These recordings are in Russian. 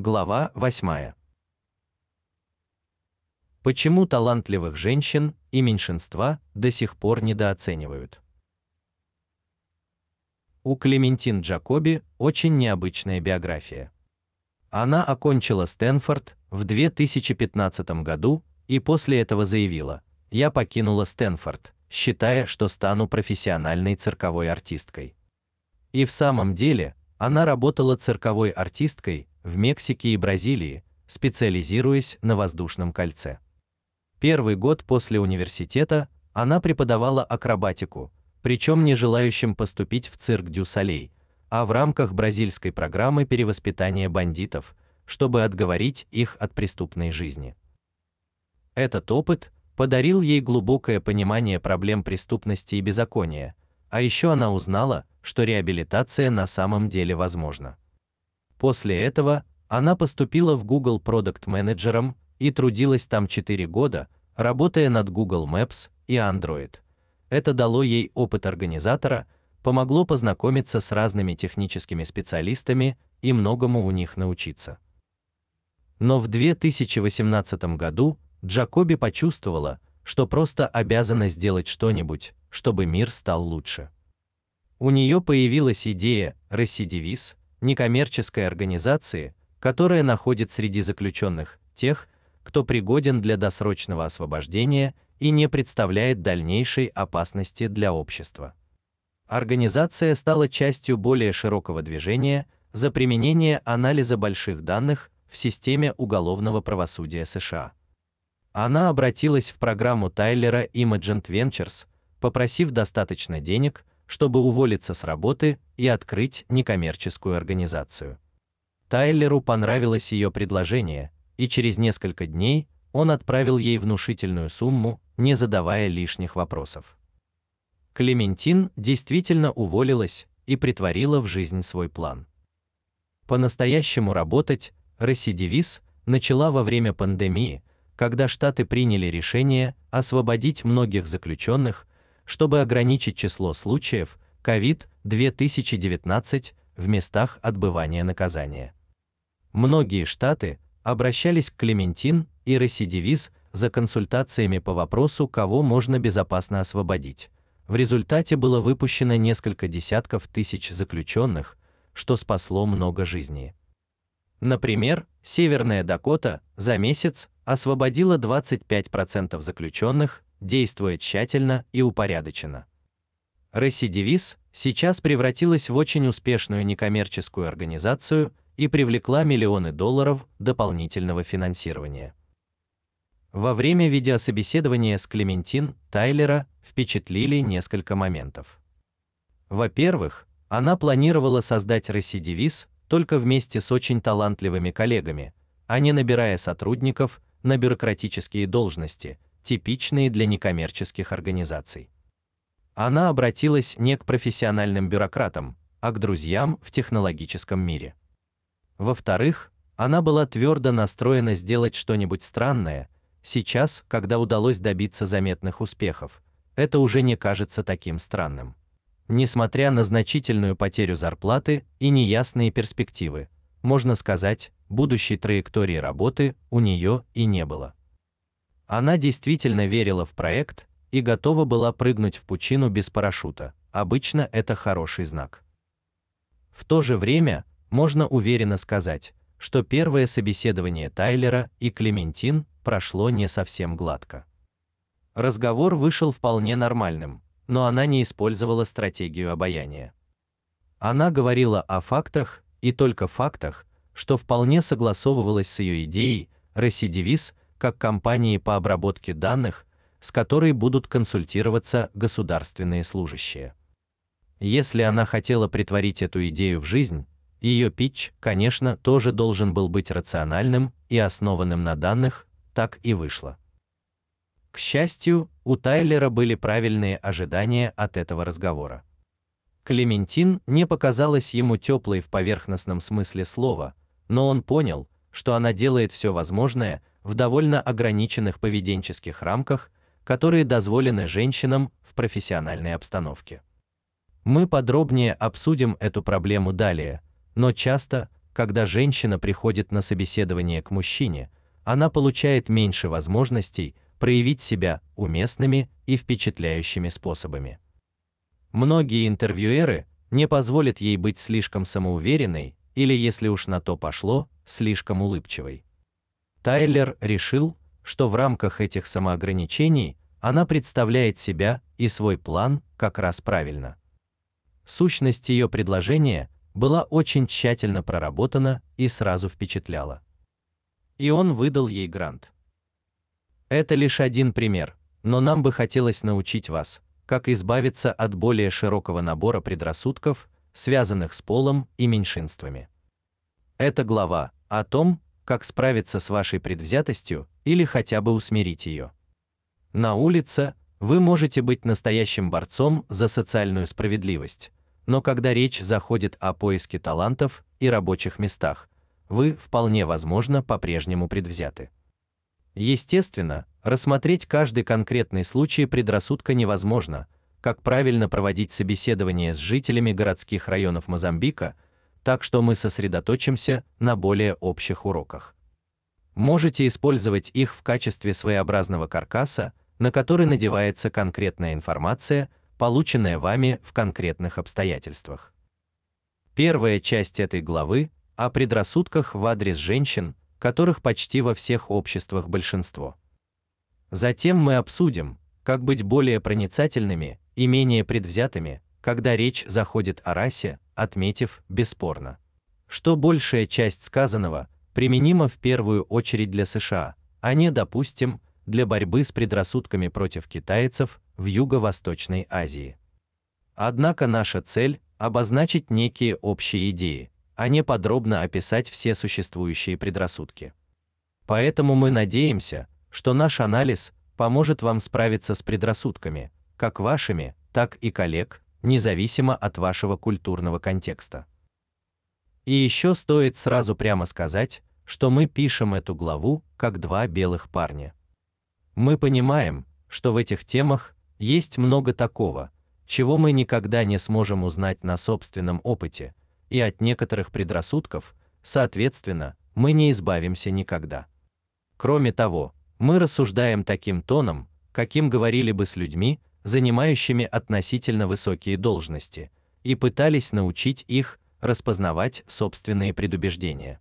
Глава 8. Почему талантливых женщин и меньшинства до сих пор недооценивают? У Клементин Джакоби очень необычная биография. Она окончила Стэнфорд в 2015 году и после этого заявила: "Я покинула Стэнфорд, считая, что стану профессиональной цирковой артисткой". И в самом деле, она работала цирковой артисткой в Мексике и Бразилии, специализируясь на воздушном кольце. Первый год после университета она преподавала акробатику, причем не желающим поступить в цирк Дю Солей, а в рамках бразильской программы перевоспитания бандитов, чтобы отговорить их от преступной жизни. Этот опыт подарил ей глубокое понимание проблем преступности и беззакония, а еще она узнала, что реабилитация на самом деле возможна. После этого она поступила в Google продакт-менеджером и трудилась там 4 года, работая над Google Maps и Android. Это дало ей опыт организатора, помогло познакомиться с разными техническими специалистами и многому у них научиться. Но в 2018 году Джакоби почувствовала, что просто обязана сделать что-нибудь, чтобы мир стал лучше. У нее появилась идея Ресидивис, некоммерческой организации, которая находит среди заключенных тех, кто пригоден для досрочного освобождения и не представляет дальнейшей опасности для общества. Организация стала частью более широкого движения за применение анализа больших данных в системе уголовного правосудия США. Она обратилась в программу Тайлера Imagent Ventures, попросив достаточно денег, чтобы уволиться с работы и открыть некоммерческую организацию. Тайлеру понравилось ее предложение, и через несколько дней он отправил ей внушительную сумму, не задавая лишних вопросов. Клементин действительно уволилась и притворила в жизнь свой план. По-настоящему работать Ресидивис начала во время пандемии, когда штаты приняли решение освободить многих заключенных чтобы ограничить число случаев COVID-2019 в местах отбывания наказания. Многие штаты обращались к Клементин и Ресидивис за консультациями по вопросу, кого можно безопасно освободить. В результате было выпущено несколько десятков тысяч заключенных, что спасло много жизней. Например, Северная Дакота за месяц освободила 25% заключенных действуя тщательно и упорядоченно. Ресидивис сейчас превратилась в очень успешную некоммерческую организацию и привлекла миллионы долларов дополнительного финансирования. Во время видеособеседования с Клементин Тайлера впечатлили несколько моментов. Во-первых, она планировала создать Ресидивис только вместе с очень талантливыми коллегами, а не набирая сотрудников на бюрократические должности, типичные для некоммерческих организаций. Она обратилась не к профессиональным бюрократам, а к друзьям в технологическом мире. Во-вторых, она была твердо настроена сделать что-нибудь странное. Сейчас, когда удалось добиться заметных успехов, это уже не кажется таким странным. Несмотря на значительную потерю зарплаты и неясные перспективы, можно сказать, будущей траектории работы у нее и не было. Она действительно верила в проект и готова была прыгнуть в пучину без парашюта. Обычно это хороший знак. В то же время, можно уверенно сказать, что первое собеседование Тайлера и Клементин прошло не совсем гладко. Разговор вышел вполне нормальным, но она не использовала стратегию обаяния. Она говорила о фактах и только фактах, что вполне согласовывалось с ее идеей ресидивиз как компании по обработке данных, с которой будут консультироваться государственные служащие. Если она хотела притворить эту идею в жизнь, ее питч, конечно, тоже должен был быть рациональным и основанным на данных, так и вышло. К счастью, у Тайлера были правильные ожидания от этого разговора. Клементин не показалась ему теплой в поверхностном смысле слова, но он понял, что она делает все возможное, в довольно ограниченных поведенческих рамках, которые дозволены женщинам в профессиональной обстановке. Мы подробнее обсудим эту проблему далее, но часто, когда женщина приходит на собеседование к мужчине, она получает меньше возможностей проявить себя уместными и впечатляющими способами. Многие интервьюеры не позволят ей быть слишком самоуверенной или, если уж на то пошло, слишком улыбчивой. Тайлер решил, что в рамках этих самоограничений она представляет себя и свой план как раз правильно. Сущность ее предложения была очень тщательно проработана и сразу впечатляла. И он выдал ей грант. Это лишь один пример, но нам бы хотелось научить вас, как избавиться от более широкого набора предрассудков, связанных с полом и меньшинствами. Эта глава о том, как справиться с вашей предвзятостью или хотя бы усмирить ее. На улице вы можете быть настоящим борцом за социальную справедливость, но когда речь заходит о поиске талантов и рабочих местах, вы вполне возможно по-прежнему предвзяты. Естественно, рассмотреть каждый конкретный случай предрассудка невозможно. Как правильно проводить собеседование с жителями городских районов Мозамбика, так что мы сосредоточимся на более общих уроках. Можете использовать их в качестве своеобразного каркаса, на который надевается конкретная информация, полученная вами в конкретных обстоятельствах. Первая часть этой главы о предрассудках в адрес женщин которых почти во всех обществах большинство. Затем мы обсудим, как быть более проницательными и менее предвзятыми, когда речь заходит о расе, отметив бесспорно, что большая часть сказанного применима в первую очередь для США, а не, допустим, для борьбы с предрассудками против китайцев в Юго-Восточной Азии. Однако наша цель обозначить некие общие идеи, а не подробно описать все существующие предрассудки. Поэтому мы надеемся, что наш анализ поможет вам справиться с предрассудками, как вашими, так и коллег, независимо от вашего культурного контекста. И еще стоит сразу прямо сказать, что мы пишем эту главу как два белых парня. Мы понимаем, что в этих темах есть много такого, чего мы никогда не сможем узнать на собственном опыте, и от некоторых предрассудков, соответственно, мы не избавимся никогда. Кроме того, мы рассуждаем таким тоном, каким говорили бы с людьми, занимающими относительно высокие должности, и пытались научить их распознавать собственные предубеждения.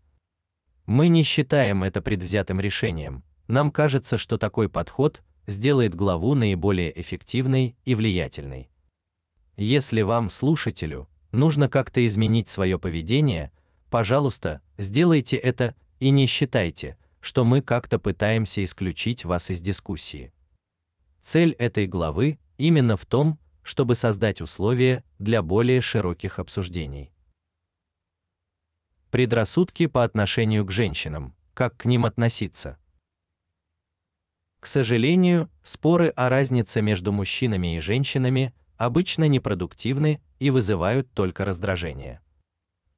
Мы не считаем это предвзятым решением. Нам кажется, что такой подход сделает главу наиболее эффективной и влиятельной. Если вам, слушателю, нужно как-то изменить свое поведение, пожалуйста, сделайте это и не считайте, что мы как-то пытаемся исключить вас из дискуссии. Цель этой главы именно в том, чтобы создать условия для более широких обсуждений. Предрассудки по отношению к женщинам. Как к ним относиться? К сожалению, споры о разнице между мужчинами и женщинами обычно непродуктивны и вызывают только раздражение.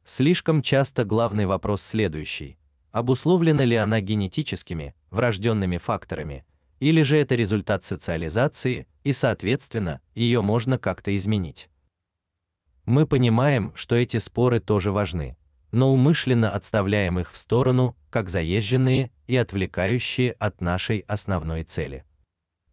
Слишком часто главный вопрос следующий: обусловлена ли она генетическими, врожденными факторами, или же это результат социализации, и, соответственно, ее можно как-то изменить. Мы понимаем, что эти споры тоже важны, но умышленно отставляем их в сторону, как заезженные и отвлекающие от нашей основной цели.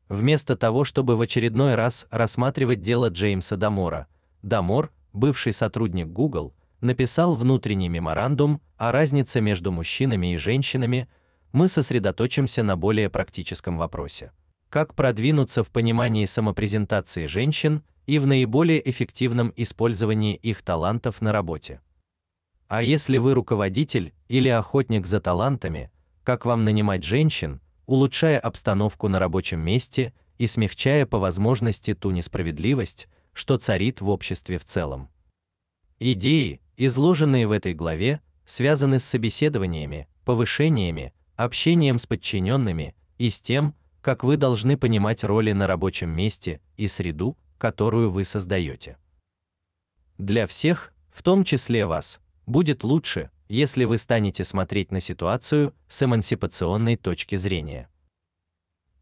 Вместо того, чтобы в очередной раз рассматривать дело Джеймса Дамора, Дамор, бывший сотрудник Google, написал внутренний меморандум о разнице между мужчинами и женщинами. Мы сосредоточимся на более практическом вопросе: как продвинуться в понимании самопрезентации женщин и в наиболее эффективном использовании их талантов на работе. А если вы руководитель или охотник за талантами, как вам нанимать женщин, улучшая обстановку на рабочем месте и смягчая по возможности ту несправедливость, что царит в обществе в целом. Идеи, изложенные в этой главе, связаны с собеседованиями, повышениями, общением с подчиненными и с тем, как вы должны понимать роли на рабочем месте и среду, которую вы создаете. Для всех, в том числе вас, будет лучше, если вы станете смотреть на ситуацию с эмансипационной точки зрения.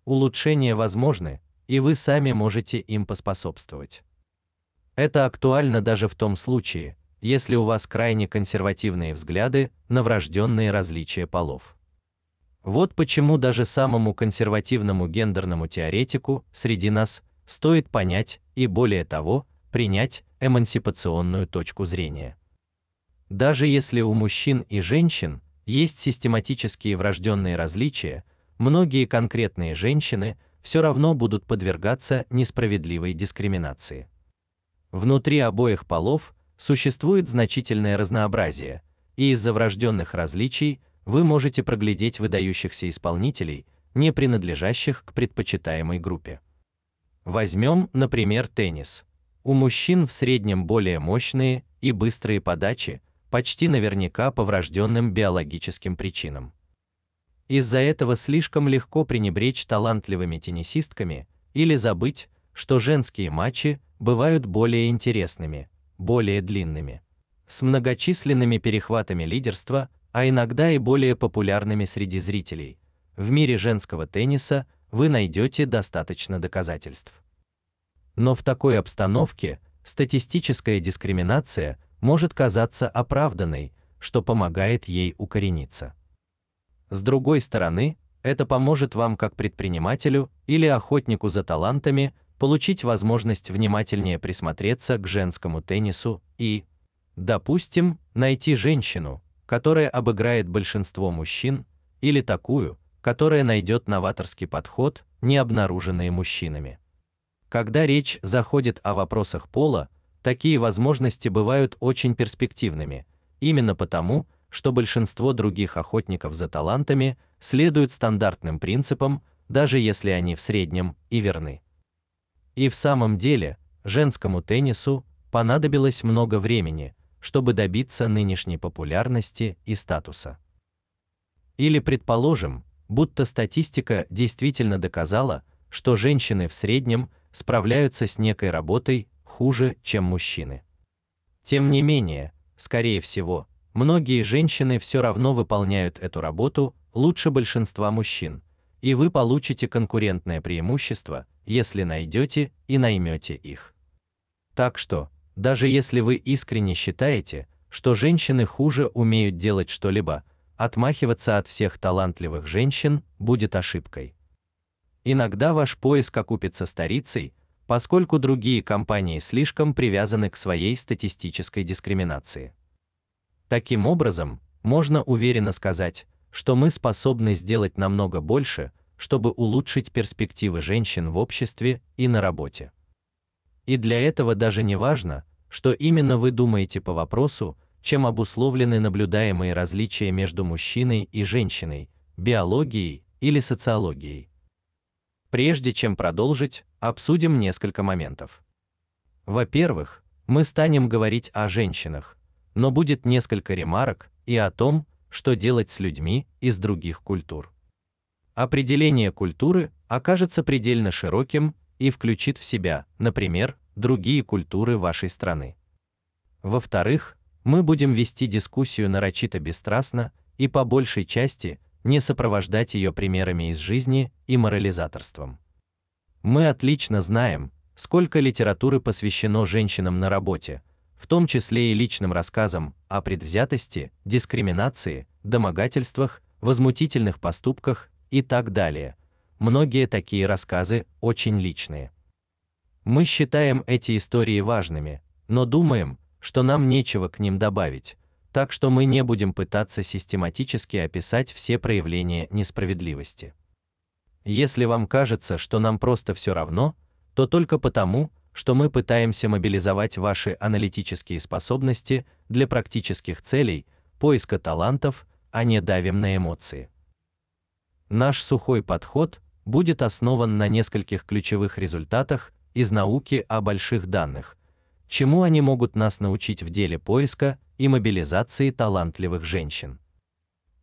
Улучшения возможны, и вы сами можете им поспособствовать. Это актуально даже в том случае, если у вас крайне консервативные взгляды на врожденные различия полов. Вот почему даже самому консервативному гендерному теоретику среди нас стоит понять и более того, принять эмансипационную точку зрения. Даже если у мужчин и женщин есть систематические врожденные различия, многие конкретные женщины все равно будут подвергаться несправедливой дискриминации. Внутри обоих полов существует значительное разнообразие, и из-за врожденных различий вы можете проглядеть выдающихся исполнителей, не принадлежащих к предпочитаемой группе. Возьмем, например, теннис. У мужчин в среднем более мощные и быстрые подачи, почти наверняка по врожденным биологическим причинам. Из-за этого слишком легко пренебречь талантливыми теннисистками или забыть, что женские матчи бывают более интересными, более длинными, с многочисленными перехватами лидерства, а иногда и более популярными среди зрителей. В мире женского тенниса вы найдете достаточно доказательств. Но в такой обстановке статистическая дискриминация может казаться оправданной, что помогает ей укорениться. С другой стороны, это поможет вам как предпринимателю или охотнику за талантами получить возможность внимательнее присмотреться к женскому теннису и, допустим, найти женщину, которая обыграет большинство мужчин, или такую, которая найдет новаторский подход, не обнаруженный мужчинами. Когда речь заходит о вопросах пола, такие возможности бывают очень перспективными, именно потому, что большинство других охотников за талантами следуют стандартным принципам, даже если они в среднем и верны. И в самом деле, женскому теннису понадобилось много времени, чтобы добиться нынешней популярности и статуса. Или предположим, будто статистика действительно доказала, что женщины в среднем справляются с некой работой хуже, чем мужчины. Тем не менее, скорее всего, многие женщины все равно выполняют эту работу лучше большинства мужчин, и вы получите конкурентное преимущество, если найдете и наймете их. Так что, даже если вы искренне считаете, что женщины хуже умеют делать что-либо, отмахиваться от всех талантливых женщин будет ошибкой. Иногда ваш поиск окупится старицей, поскольку другие компании слишком привязаны к своей статистической дискриминации. Таким образом, можно уверенно сказать, что мы способны сделать намного больше, чтобы улучшить перспективы женщин в обществе и на работе. И для этого даже не важно, что именно вы думаете по вопросу, чем обусловлены наблюдаемые различия между мужчиной и женщиной, биологией или социологией. Прежде чем продолжить, обсудим несколько моментов. Во-первых, мы станем говорить о женщинах, но будет несколько ремарок и о том, что делать с людьми из других культур. Определение культуры окажется предельно широким и включит в себя, например, другие культуры вашей страны. Во-вторых, мы будем вести дискуссию нарочито бесстрастно и по большей части не сопровождать ее примерами из жизни и морализаторством. Мы отлично знаем, сколько литературы посвящено женщинам на работе, в том числе и личным рассказам о предвзятости, дискриминации, домогательствах, возмутительных поступках и так далее. Многие такие рассказы очень личные. Мы считаем эти истории важными, но думаем, что нам нечего к ним добавить, так что мы не будем пытаться систематически описать все проявления несправедливости. Если вам кажется, что нам просто все равно, то только потому, что мы пытаемся мобилизовать ваши аналитические способности для практических целей, поиска талантов, а не давим на эмоции. Наш сухой подход будет основан на нескольких ключевых результатах из науки о больших данных, чему они могут нас научить в деле поиска и мобилизации талантливых женщин.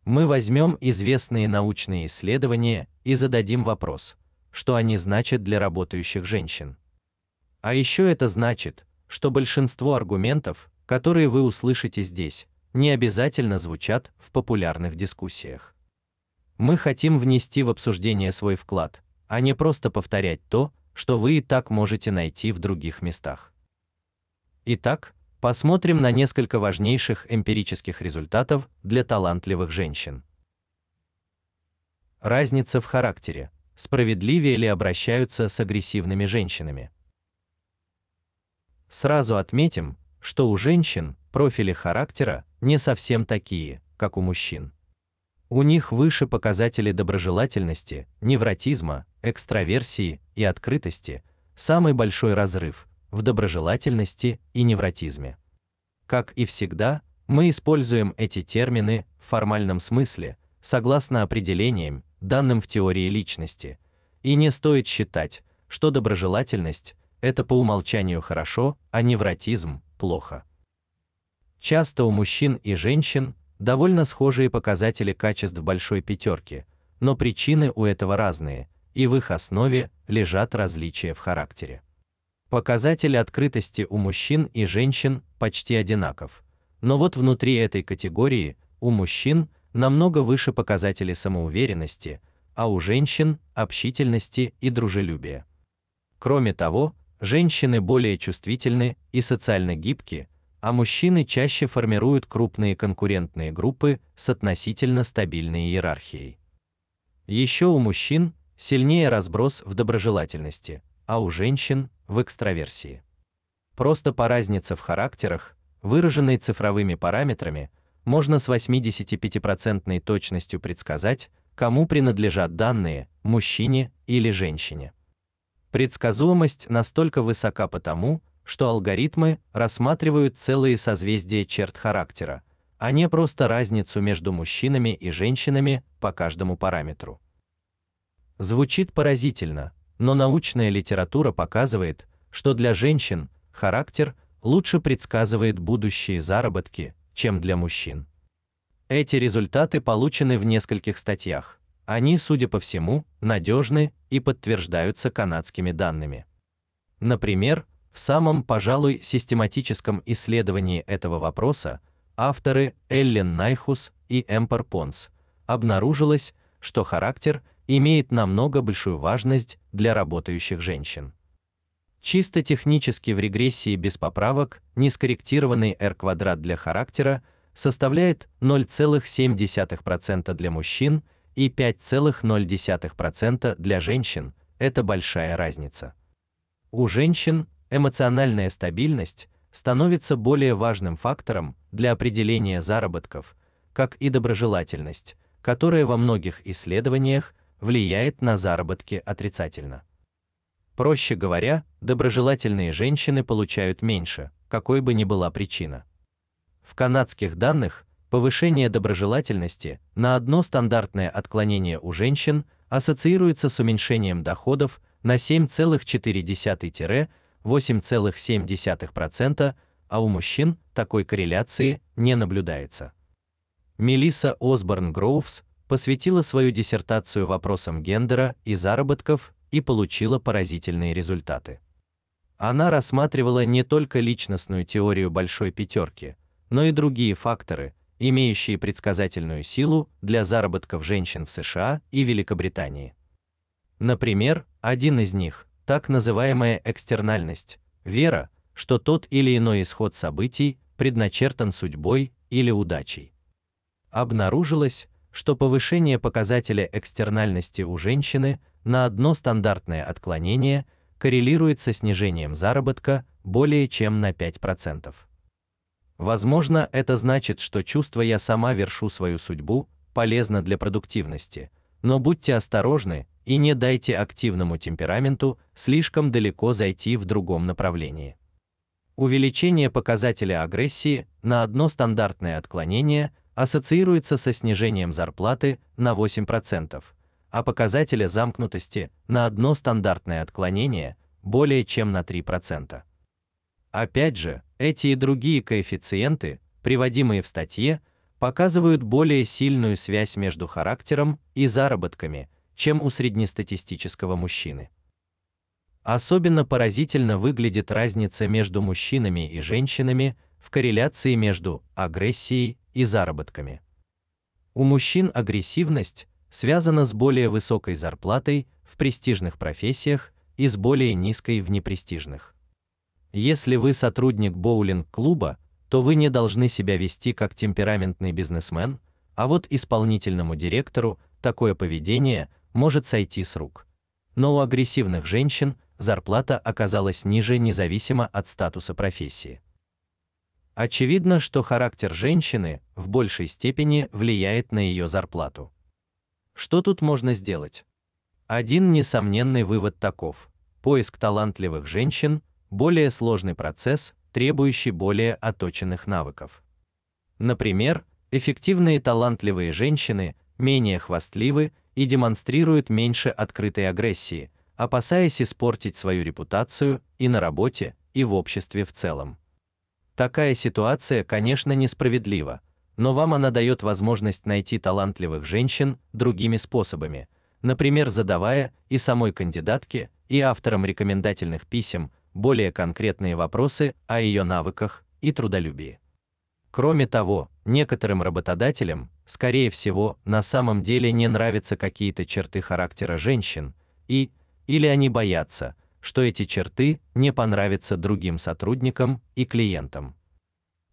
Мы возьмем известные научные исследования и зададим вопрос, что они значат для работающих женщин. А еще это значит, что большинство аргументов, которые вы услышите здесь, не обязательно звучат в популярных дискуссиях. Мы хотим внести в обсуждение свой вклад, а не просто повторять то, что вы и так можете найти в других местах. Итак, Посмотрим на несколько важнейших эмпирических результатов для талантливых женщин. Разница в характере. Справедливее ли обращаются с агрессивными женщинами? Сразу отметим, что у женщин профили характера не совсем такие, как у мужчин. У них выше показатели доброжелательности, невротизма, экстраверсии и открытости, самый большой разрыв в доброжелательности и невротизме. Как и всегда, мы используем эти термины в формальном смысле, согласно определениям, данным в теории личности, и не стоит считать, что доброжелательность это по умолчанию хорошо, а невротизм плохо. Часто у мужчин и женщин довольно схожие показатели качеств большой пятерки, но причины у этого разные, и в их основе лежат различия в характере. Показатель открытости у мужчин и женщин почти одинаков. Но вот внутри этой категории у мужчин намного выше показатели самоуверенности, а у женщин общительности и дружелюбия. Кроме того, женщины более чувствительны и социально гибки, а мужчины чаще формируют крупные конкурентные группы с относительно стабильной иерархией. Еще у мужчин сильнее разброс в доброжелательности, а у женщин в экстраверсии. Просто по разнице в характерах, выраженной цифровыми параметрами, можно с 85% точностью предсказать, кому принадлежат данные, мужчине или женщине. Предсказуемость настолько высока потому, что алгоритмы рассматривают целые созвездия черт характера, а не просто разницу между мужчинами и женщинами по каждому параметру. Звучит поразительно, но научная литература показывает, что для женщин характер лучше предсказывает будущие заработки, чем для мужчин. Эти результаты получены в нескольких статьях. Они, судя по всему, надежны и подтверждаются канадскими данными. Например, в самом, пожалуй, систематическом исследовании этого вопроса авторы Эллен Найхус и Эмпер Понс обнаружилось, что характер имеет намного большую важность для работающих женщин. Чисто технически в регрессии без поправок нескорректированный R квадрат для характера составляет 0,7% для мужчин и 5,0% для женщин. Это большая разница. У женщин эмоциональная стабильность становится более важным фактором для определения заработков, как и доброжелательность, которая во многих исследованиях влияет на заработки отрицательно. Проще говоря, доброжелательные женщины получают меньше, какой бы ни была причина. В канадских данных повышение доброжелательности на одно стандартное отклонение у женщин ассоциируется с уменьшением доходов на 7,4-8,7%, а у мужчин такой корреляции не наблюдается. Мелисса Осборн Гроувс посвятила свою диссертацию вопросам гендера и заработков и получила поразительные результаты. Она рассматривала не только личностную теорию большой пятерки, но и другие факторы, имеющие предсказательную силу для заработков женщин в США и Великобритании. Например, один из них так называемая экстернальность, вера, что тот или иной исход событий предначертан судьбой или удачей. Обнаружилось, что повышение показателя экстернальности у женщины на одно стандартное отклонение коррелирует со снижением заработка более чем на 5%. Возможно, это значит, что чувство я сама вершу свою судьбу полезно для продуктивности, но будьте осторожны и не дайте активному темпераменту слишком далеко зайти в другом направлении. Увеличение показателя агрессии на одно стандартное отклонение ассоциируется со снижением зарплаты на 8%, а показателя замкнутости на одно стандартное отклонение более чем на 3%. Опять же, эти и другие коэффициенты, приводимые в статье, показывают более сильную связь между характером и заработками, чем у среднестатистического мужчины. Особенно поразительно выглядит разница между мужчинами и женщинами в корреляции между агрессией и заработками. У мужчин агрессивность связана с более высокой зарплатой в престижных профессиях и с более низкой в непрестижных. Если вы сотрудник боулинг-клуба, то вы не должны себя вести как темпераментный бизнесмен, а вот исполнительному директору такое поведение может сойти с рук. Но у агрессивных женщин зарплата оказалась ниже независимо от статуса профессии. Очевидно, что характер женщины в большей степени влияет на ее зарплату. Что тут можно сделать? Один несомненный вывод таков: поиск талантливых женщин более сложный процесс, требующий более отточенных навыков. Например, эффективные талантливые женщины менее хвастливы и демонстрируют меньше открытой агрессии, опасаясь испортить свою репутацию и на работе, и в обществе в целом. Такая ситуация, конечно, несправедлива, но вам она дает возможность найти талантливых женщин другими способами, например, задавая и самой кандидатке, и авторам рекомендательных писем более конкретные вопросы о ее навыках и трудолюбии. Кроме того, некоторым работодателям, скорее всего, на самом деле не нравятся какие-то черты характера женщин, и или они боятся, что эти черты не понравятся другим сотрудникам и клиентам.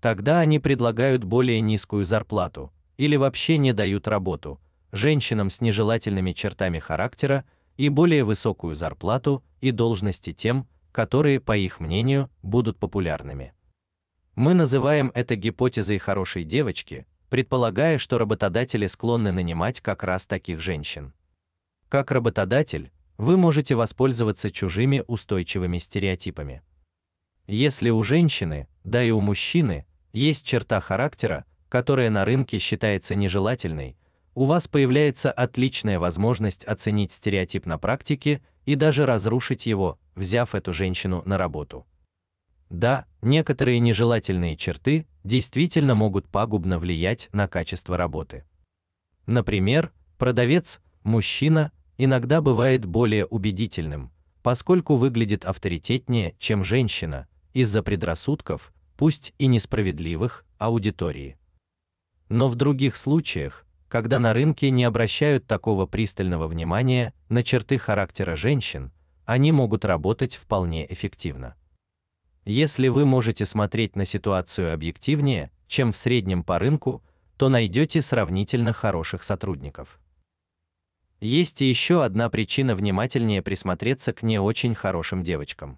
Тогда они предлагают более низкую зарплату или вообще не дают работу женщинам с нежелательными чертами характера и более высокую зарплату и должности тем, которые, по их мнению, будут популярными. Мы называем это гипотезой хорошей девочки, предполагая, что работодатели склонны нанимать как раз таких женщин. Как работодатель, вы можете воспользоваться чужими устойчивыми стереотипами. Если у женщины, да и у мужчины, есть черта характера, которая на рынке считается нежелательной, у вас появляется отличная возможность оценить стереотип на практике и даже разрушить его, взяв эту женщину на работу. Да, некоторые нежелательные черты действительно могут пагубно влиять на качество работы. Например, продавец, мужчина, иногда бывает более убедительным, поскольку выглядит авторитетнее, чем женщина, из-за предрассудков, пусть и несправедливых, аудитории. Но в других случаях, когда на рынке не обращают такого пристального внимания на черты характера женщин, они могут работать вполне эффективно. Если вы можете смотреть на ситуацию объективнее, чем в среднем по рынку, то найдете сравнительно хороших сотрудников. Есть и еще одна причина внимательнее присмотреться к не очень хорошим девочкам.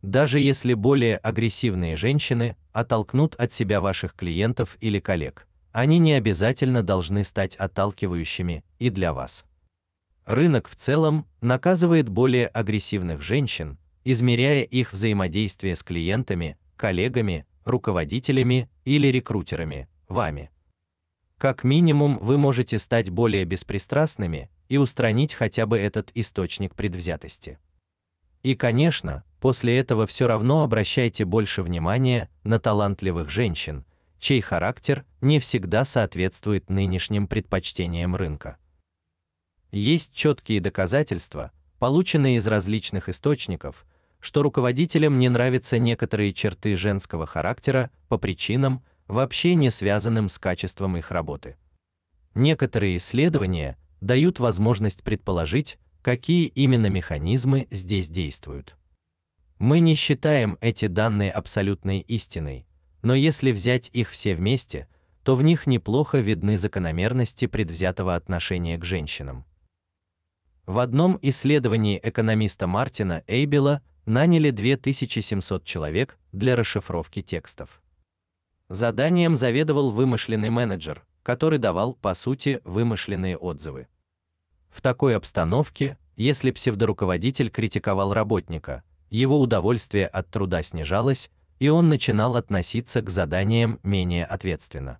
Даже если более агрессивные женщины оттолкнут от себя ваших клиентов или коллег, они не обязательно должны стать отталкивающими и для вас. Рынок в целом наказывает более агрессивных женщин, измеряя их взаимодействие с клиентами, коллегами, руководителями или рекрутерами, вами. Как минимум, вы можете стать более беспристрастными и устранить хотя бы этот источник предвзятости. И, конечно, после этого все равно обращайте больше внимания на талантливых женщин, чей характер не всегда соответствует нынешним предпочтениям рынка. Есть четкие доказательства, полученные из различных источников, что руководителям не нравятся некоторые черты женского характера по причинам, вообще не связанным с качеством их работы. Некоторые исследования дают возможность предположить, какие именно механизмы здесь действуют. Мы не считаем эти данные абсолютной истиной, но если взять их все вместе, то в них неплохо видны закономерности предвзятого отношения к женщинам. В одном исследовании экономиста Мартина Эйбела наняли 2700 человек для расшифровки текстов. Заданием заведовал вымышленный менеджер, который давал, по сути, вымышленные отзывы. В такой обстановке, если псевдоруководитель критиковал работника, его удовольствие от труда снижалось, и он начинал относиться к заданиям менее ответственно.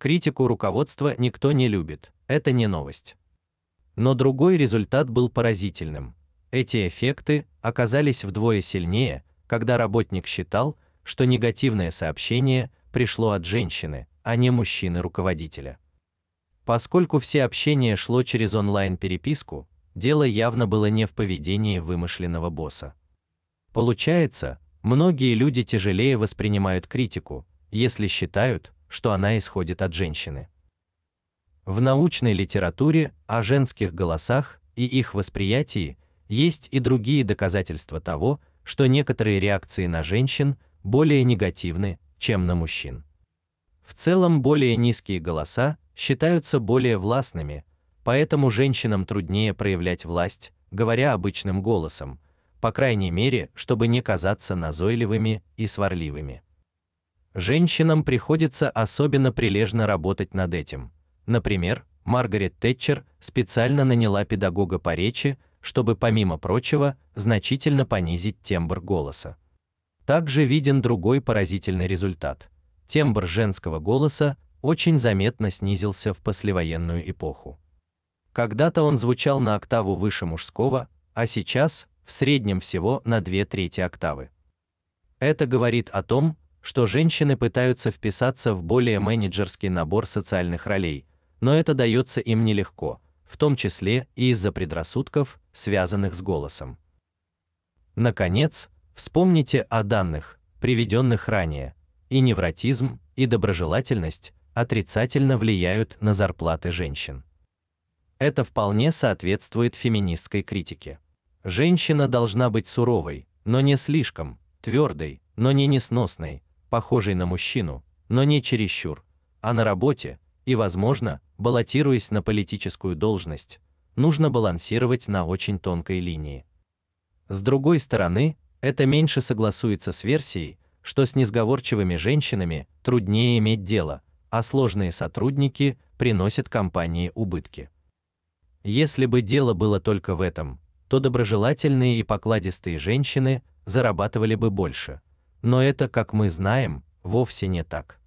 Критику руководства никто не любит, это не новость. Но другой результат был поразительным. Эти эффекты оказались вдвое сильнее, когда работник считал, что негативное сообщение пришло от женщины, а не мужчины-руководителя. Поскольку все общение шло через онлайн-переписку, дело явно было не в поведении вымышленного босса. Получается, многие люди тяжелее воспринимают критику, если считают, что она исходит от женщины. В научной литературе о женских голосах и их восприятии есть и другие доказательства того, что некоторые реакции на женщин более негативны, чем на мужчин. В целом более низкие голоса считаются более властными, поэтому женщинам труднее проявлять власть, говоря обычным голосом, по крайней мере, чтобы не казаться назойливыми и сварливыми. Женщинам приходится особенно прилежно работать над этим. Например, Маргарет Тэтчер специально наняла педагога по речи, чтобы помимо прочего значительно понизить тембр голоса. Также виден другой поразительный результат. Тембр женского голоса очень заметно снизился в послевоенную эпоху. Когда-то он звучал на октаву выше мужского, а сейчас в среднем всего на две трети октавы. Это говорит о том, что женщины пытаются вписаться в более менеджерский набор социальных ролей, но это дается им нелегко, в том числе и из-за предрассудков, связанных с голосом. Наконец, вспомните о данных, приведенных ранее. И невротизм, и доброжелательность отрицательно влияют на зарплаты женщин. Это вполне соответствует феминистской критике. Женщина должна быть суровой, но не слишком, твердой, но не несносной, похожей на мужчину, но не чересчур, а на работе и, возможно, баллотируясь на политическую должность, нужно балансировать на очень тонкой линии. С другой стороны, это меньше согласуется с версией, что с несговорчивыми женщинами труднее иметь дело, а сложные сотрудники приносят компании убытки. Если бы дело было только в этом, то доброжелательные и покладистые женщины зарабатывали бы больше. Но это, как мы знаем, вовсе не так.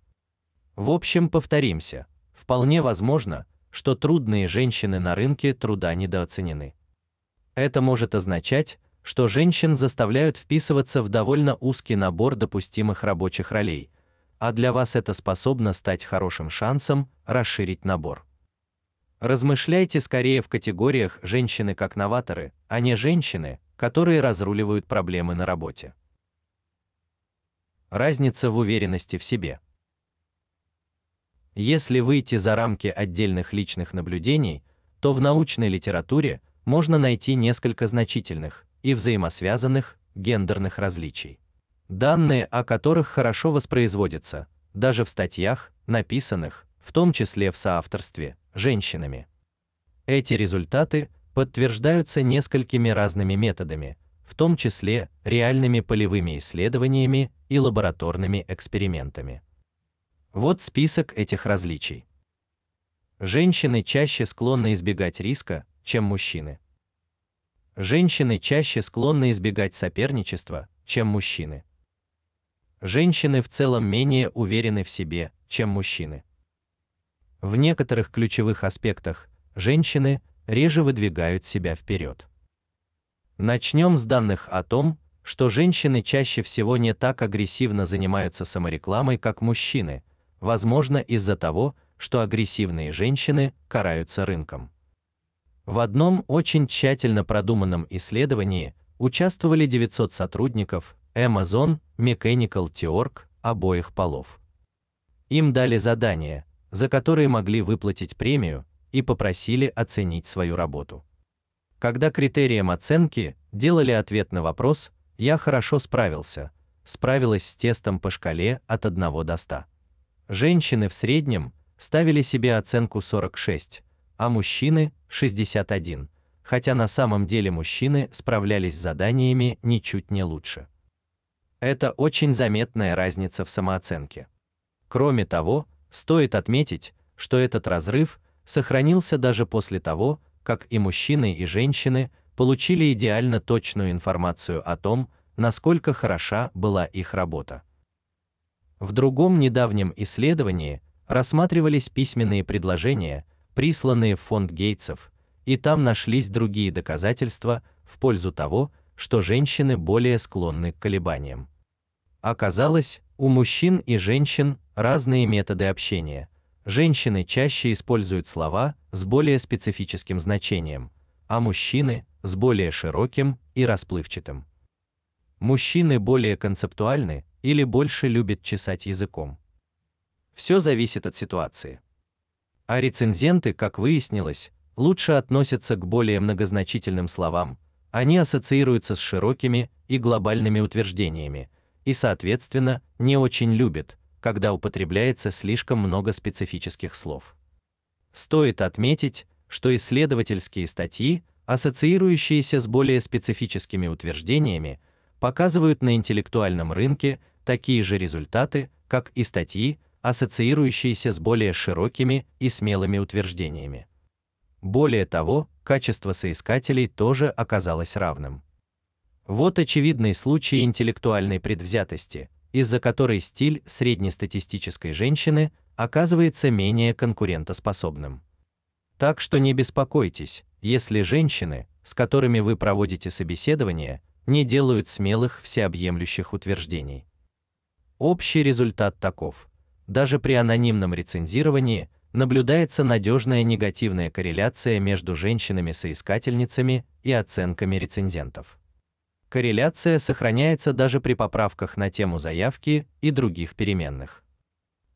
В общем, повторимся. Вполне возможно, что трудные женщины на рынке труда недооценены. Это может означать, что женщин заставляют вписываться в довольно узкий набор допустимых рабочих ролей, а для вас это способно стать хорошим шансом расширить набор. Размышляйте скорее в категориях женщины как новаторы, а не женщины, которые разруливают проблемы на работе. Разница в уверенности в себе. Если выйти за рамки отдельных личных наблюдений, то в научной литературе можно найти несколько значительных и взаимосвязанных гендерных различий. Данные о которых хорошо воспроизводятся даже в статьях, написанных, в том числе в соавторстве, женщинами. Эти результаты подтверждаются несколькими разными методами, в том числе реальными полевыми исследованиями и лабораторными экспериментами. Вот список этих различий. Женщины чаще склонны избегать риска, чем мужчины. Женщины чаще склонны избегать соперничества, чем мужчины. Женщины в целом менее уверены в себе, чем мужчины. В некоторых ключевых аспектах женщины реже выдвигают себя вперед. Начнем с данных о том, что женщины чаще всего не так агрессивно занимаются саморекламой, как мужчины, возможно, из-за того, что агрессивные женщины караются рынком. В одном очень тщательно продуманном исследовании участвовали 900 сотрудников Amazon Mechanical Turk обоих полов. Им дали задание за которые могли выплатить премию, и попросили оценить свою работу. Когда критерием оценки делали ответ на вопрос "Я хорошо справился", справилась с тестом по шкале от 1 до 100. Женщины в среднем ставили себе оценку 46, а мужчины 61, хотя на самом деле мужчины справлялись с заданиями ничуть не лучше. Это очень заметная разница в самооценке. Кроме того, Стоит отметить, что этот разрыв сохранился даже после того, как и мужчины, и женщины получили идеально точную информацию о том, насколько хороша была их работа. В другом недавнем исследовании рассматривались письменные предложения, присланные в фонд Гейтсов, и там нашлись другие доказательства в пользу того, что женщины более склонны к колебаниям. Оказалось, у мужчин и женщин разные методы общения. Женщины чаще используют слова с более специфическим значением, а мужчины с более широким и расплывчатым. Мужчины более концептуальны или больше любят чесать языком. Все зависит от ситуации. А рецензенты, как выяснилось, лучше относятся к более многозначительным словам, они ассоциируются с широкими и глобальными утверждениями и, соответственно, не очень любят, когда употребляется слишком много специфических слов. Стоит отметить, что исследовательские статьи, ассоциирующиеся с более специфическими утверждениями, показывают на интеллектуальном рынке такие же результаты, как и статьи, ассоциирующиеся с более широкими и смелыми утверждениями. Более того, качество соискателей тоже оказалось равным. Вот очевидный случай интеллектуальной предвзятости, из-за которой стиль среднестатистической женщины оказывается менее конкурентоспособным. Так что не беспокойтесь, если женщины, с которыми вы проводите собеседование, не делают смелых всеобъемлющих утверждений. Общий результат таков: даже при анонимном рецензировании наблюдается надежная негативная корреляция между женщинами-соискательницами и оценками рецензентов. Корреляция сохраняется даже при поправках на тему заявки и других переменных.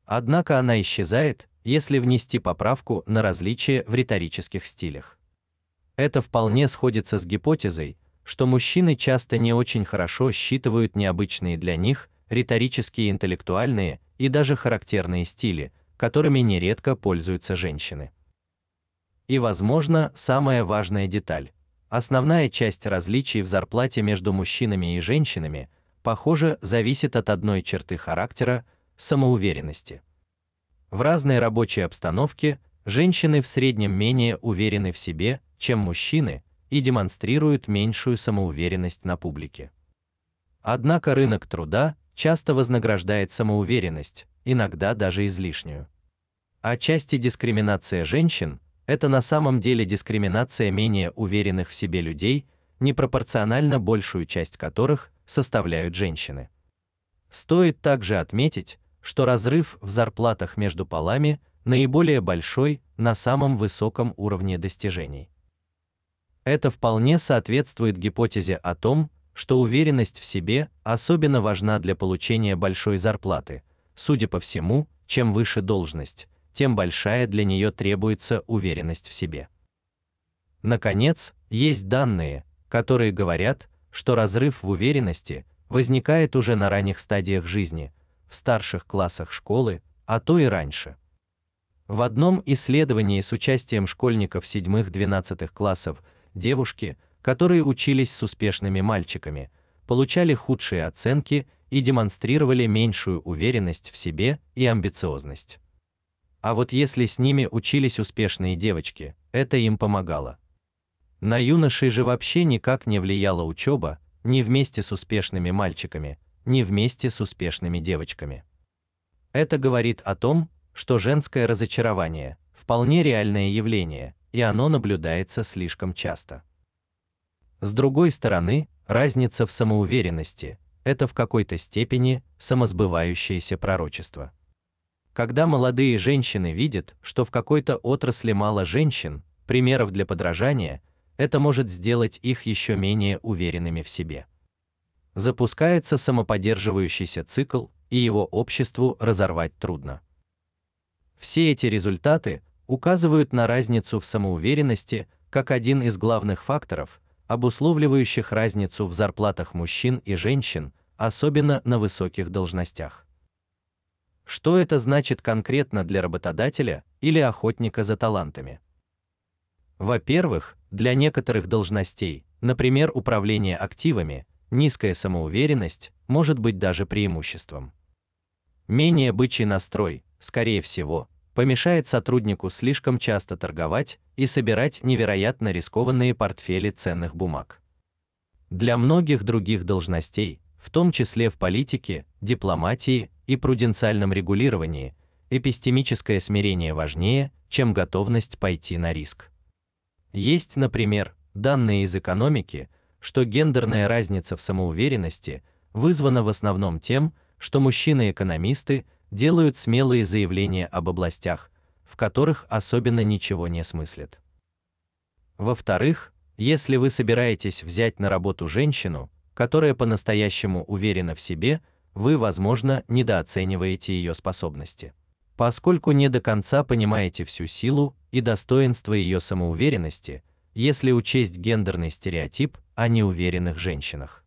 Однако она исчезает, если внести поправку на различия в риторических стилях. Это вполне сходится с гипотезой, что мужчины часто не очень хорошо считывают необычные для них риторические, интеллектуальные и даже характерные стили, которыми нередко пользуются женщины. И, возможно, самая важная деталь. Основная часть различий в зарплате между мужчинами и женщинами, похоже, зависит от одной черты характера самоуверенности. В разной рабочей обстановке женщины в среднем менее уверены в себе, чем мужчины, и демонстрируют меньшую самоуверенность на публике. Однако рынок труда часто вознаграждает самоуверенность, иногда даже излишнюю. Отчасти дискриминация женщин это на самом деле дискриминация менее уверенных в себе людей, непропорционально большую часть которых составляют женщины. Стоит также отметить, что разрыв в зарплатах между полами наиболее большой на самом высоком уровне достижений. Это вполне соответствует гипотезе о том, что уверенность в себе особенно важна для получения большой зарплаты. Судя по всему, чем выше должность, тем большая для нее требуется уверенность в себе. Наконец, есть данные, которые говорят, что разрыв в уверенности возникает уже на ранних стадиях жизни, в старших классах школы, а то и раньше. В одном исследовании с участием школьников 7-12 классов девушки, которые учились с успешными мальчиками, получали худшие оценки и демонстрировали меньшую уверенность в себе и амбициозность. А вот если с ними учились успешные девочки, это им помогало. На юношей же вообще никак не влияла учеба, ни вместе с успешными мальчиками, ни вместе с успешными девочками. Это говорит о том, что женское разочарование вполне реальное явление, и оно наблюдается слишком часто. С другой стороны, разница в самоуверенности это в какой-то степени самосбывающееся пророчество. Когда молодые женщины видят, что в какой-то отрасли мало женщин, примеров для подражания, это может сделать их еще менее уверенными в себе. Запускается самоподдерживающийся цикл, и его обществу разорвать трудно. Все эти результаты указывают на разницу в самоуверенности как один из главных факторов, обусловливающих разницу в зарплатах мужчин и женщин, особенно на высоких должностях. Что это значит конкретно для работодателя или охотника за талантами? Во-первых, для некоторых должностей, например, управление активами, низкая самоуверенность может быть даже преимуществом. Менее бычий настрой, скорее всего, помешает сотруднику слишком часто торговать и собирать невероятно рискованные портфели ценных бумаг. Для многих других должностей, в том числе в политике, дипломатии и пруденциальном регулировании, эпистемическое смирение важнее, чем готовность пойти на риск. Есть, например, данные из экономики, что гендерная разница в самоуверенности вызвана в основном тем, что мужчины-экономисты делают смелые заявления об областях, в которых особенно ничего не смыслят. Во-вторых, если вы собираетесь взять на работу женщину, которая по-настоящему уверена в себе, вы, возможно, недооцениваете ее способности. Поскольку не до конца понимаете всю силу и достоинство ее самоуверенности, если учесть гендерный стереотип о неуверенных женщинах.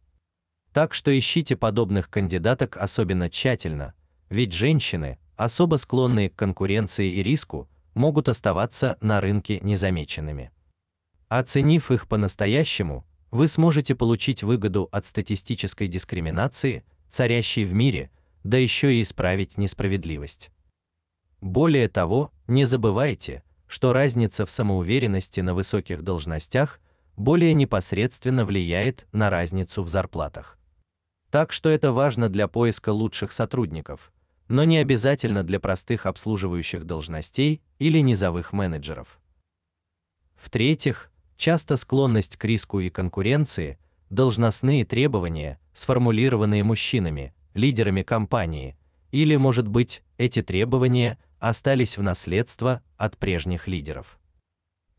Так что ищите подобных кандидаток особенно тщательно, ведь женщины, особо склонные к конкуренции и риску, могут оставаться на рынке незамеченными. Оценив их по-настоящему, вы сможете получить выгоду от статистической дискриминации, царящей в мире, да еще и исправить несправедливость. Более того, не забывайте, что разница в самоуверенности на высоких должностях более непосредственно влияет на разницу в зарплатах. Так что это важно для поиска лучших сотрудников, но не обязательно для простых обслуживающих должностей или низовых менеджеров. В-третьих, часто склонность к риску и конкуренции, должностные требования, сформулированные мужчинами, лидерами компании, или, может быть, эти требования остались в наследство от прежних лидеров.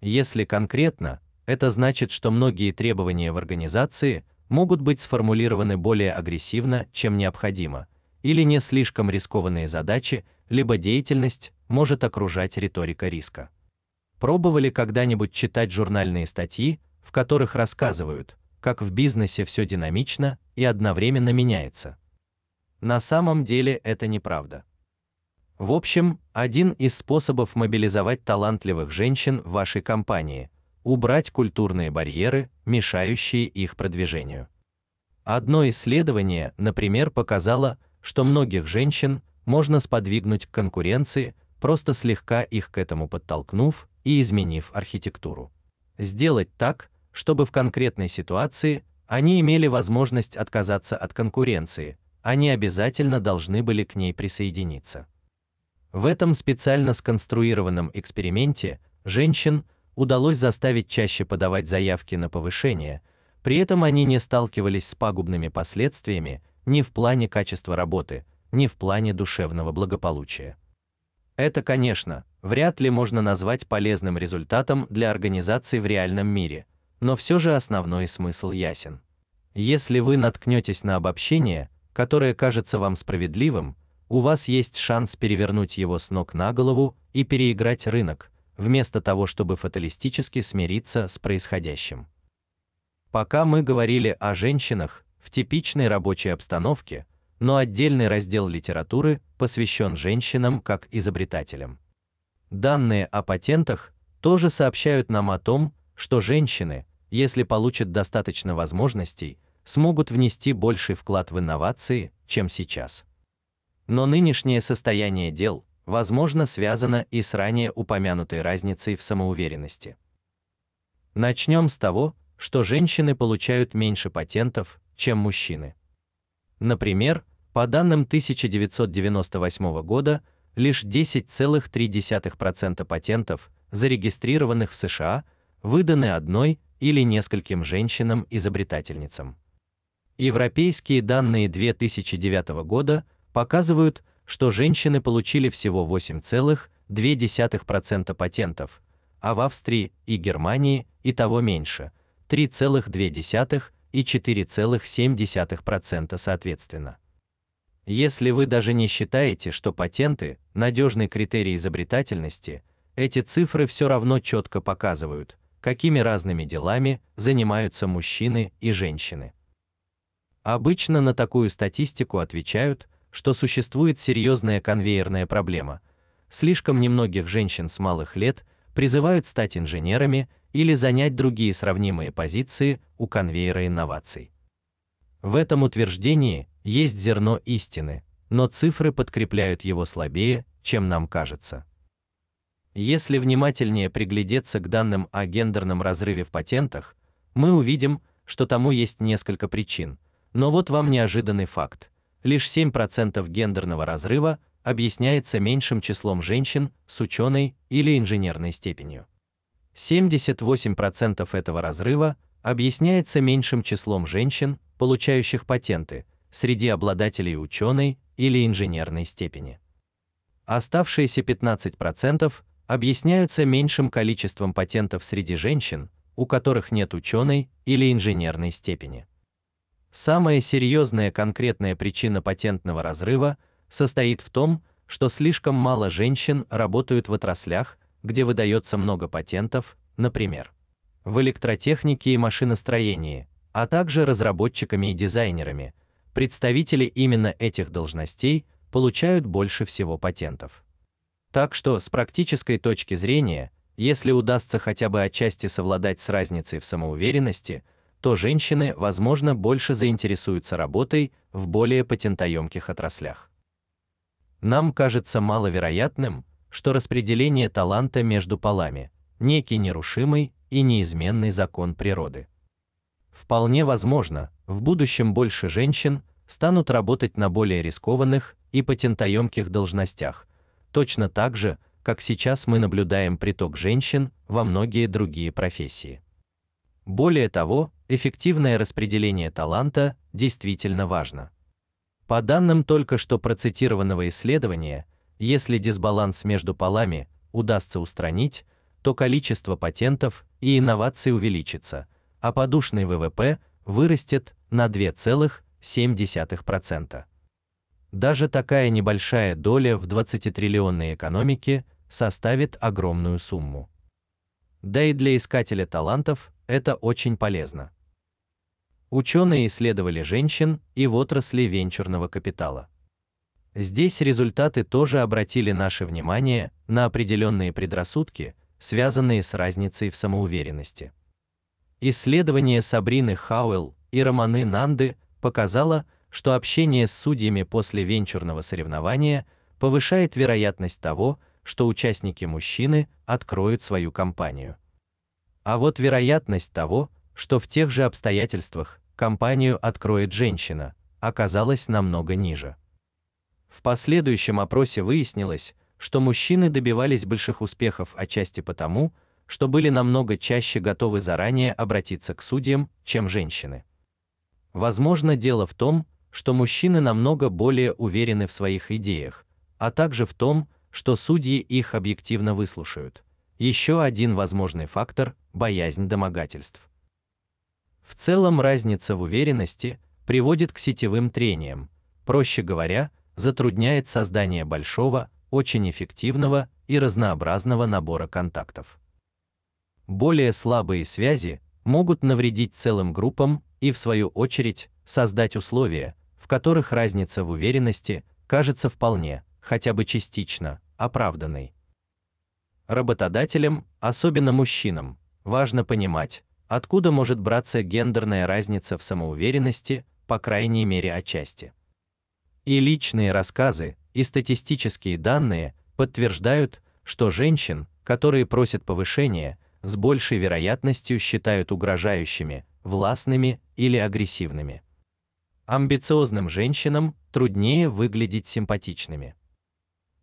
Если конкретно, это значит, что многие требования в организации могут быть сформулированы более агрессивно, чем необходимо, или не слишком рискованные задачи, либо деятельность может окружать риторика риска. Пробовали когда-нибудь читать журнальные статьи, в которых рассказывают, как в бизнесе все динамично и одновременно меняется? На самом деле это неправда. В общем, один из способов мобилизовать талантливых женщин в вашей компании убрать культурные барьеры, мешающие их продвижению. Одно исследование, например, показало, что многих женщин можно сподвигнуть к конкуренции, просто слегка их к этому подтолкнув и изменив архитектуру. Сделать так, чтобы в конкретной ситуации они имели возможность отказаться от конкуренции, они обязательно должны были к ней присоединиться. В этом специально сконструированном эксперименте женщин удалось заставить чаще подавать заявки на повышение, при этом они не сталкивались с пагубными последствиями ни в плане качества работы, ни в плане душевного благополучия. Это, конечно, вряд ли можно назвать полезным результатом для организации в реальном мире, но все же основной смысл ясен. Если вы наткнетесь на обобщение, которое кажется вам справедливым, у вас есть шанс перевернуть его с ног на голову и переиграть рынок, вместо того, чтобы фаталистически смириться с происходящим. Пока мы говорили о женщинах в типичной рабочей обстановке, но отдельный раздел литературы посвящен женщинам как изобретателям. Данные о патентах тоже сообщают нам о том, что женщины, если получат достаточно возможностей, смогут внести больший вклад в инновации, чем сейчас. Но нынешнее состояние дел возможно, связано и с ранее упомянутой разницей в самоуверенности. Начнем с того, что женщины получают меньше патентов, чем мужчины. Например, по данным 1998 года, лишь 10,3% патентов, зарегистрированных в США, выданы одной или нескольким женщинам-изобретательницам. Европейские данные 2009 года показывают, что женщины получили всего 8,2% патентов, а в Австрии и Германии и того меньше 3,2 и 4,7% соответственно. Если вы даже не считаете, что патенты надежный критерий изобретательности, эти цифры все равно четко показывают, какими разными делами занимаются мужчины и женщины. Обычно на такую статистику отвечают, что существует серьезная конвейерная проблема. Слишком немногих женщин с малых лет призывают стать инженерами или занять другие сравнимые позиции у конвейера инноваций. В этом утверждении есть зерно истины, но цифры подкрепляют его слабее, чем нам кажется. Если внимательнее приглядеться к данным о гендерном разрыве в патентах, мы увидим, что тому есть несколько причин. Но вот вам неожиданный факт лишь 7% гендерного разрыва объясняется меньшим числом женщин с ученой или инженерной степенью. 78% этого разрыва объясняется меньшим числом женщин, получающих патенты, среди обладателей ученой или инженерной степени. Оставшиеся 15% объясняются меньшим количеством патентов среди женщин, у которых нет ученой или инженерной степени. Самая серьезная конкретная причина патентного разрыва состоит в том, что слишком мало женщин работают в отраслях, где выдается много патентов, например, в электротехнике и машиностроении, а также разработчиками и дизайнерами. Представители именно этих должностей получают больше всего патентов. Так что с практической точки зрения, если удастся хотя бы отчасти совладать с разницей в самоуверенности, то женщины, возможно, больше заинтересуются работой в более патентоемких отраслях. Нам кажется маловероятным, что распределение таланта между полами некий нерушимый и неизменный закон природы. Вполне возможно, в будущем больше женщин станут работать на более рискованных и патентоемких должностях, точно так же, как сейчас мы наблюдаем приток женщин во многие другие профессии. Более того, эффективное распределение таланта действительно важно. По данным только что процитированного исследования, если дисбаланс между полами удастся устранить, то количество патентов и инноваций увеличится, а подушный ВВП вырастет на 2,7%. Даже такая небольшая доля в 20-триллионной экономике составит огромную сумму. Да и для искателя талантов это очень полезно. Ученые исследовали женщин и в отрасли венчурного капитала. Здесь результаты тоже обратили наше внимание на определенные предрассудки, связанные с разницей в самоуверенности. Исследование Сабрины Хауэлл и Романы Нанды показало, что общение с судьями после венчурного соревнования повышает вероятность того, что участники мужчины откроют свою компанию. А вот вероятность того, что в тех же обстоятельствах компанию откроет женщина, оказалась намного ниже. В последующем опросе выяснилось, что мужчины добивались больших успехов отчасти потому, что были намного чаще готовы заранее обратиться к судьям, чем женщины. Возможно, дело в том, что мужчины намного более уверены в своих идеях, а также в том, что судьи их объективно выслушают. Еще один возможный фактор боязнь домогательств. В целом разница в уверенности приводит к сетевым трениям. Проще говоря, затрудняет создание большого, очень эффективного и разнообразного набора контактов. Более слабые связи могут навредить целым группам и в свою очередь создать условия, в которых разница в уверенности кажется вполне, хотя бы частично, оправданной. Работодателям, особенно мужчинам, важно понимать, откуда может браться гендерная разница в самоуверенности, по крайней мере, отчасти. И личные рассказы, и статистические данные подтверждают, что женщин, которые просят повышения, с большей вероятностью считают угрожающими, властными или агрессивными. Амбициозным женщинам труднее выглядеть симпатичными.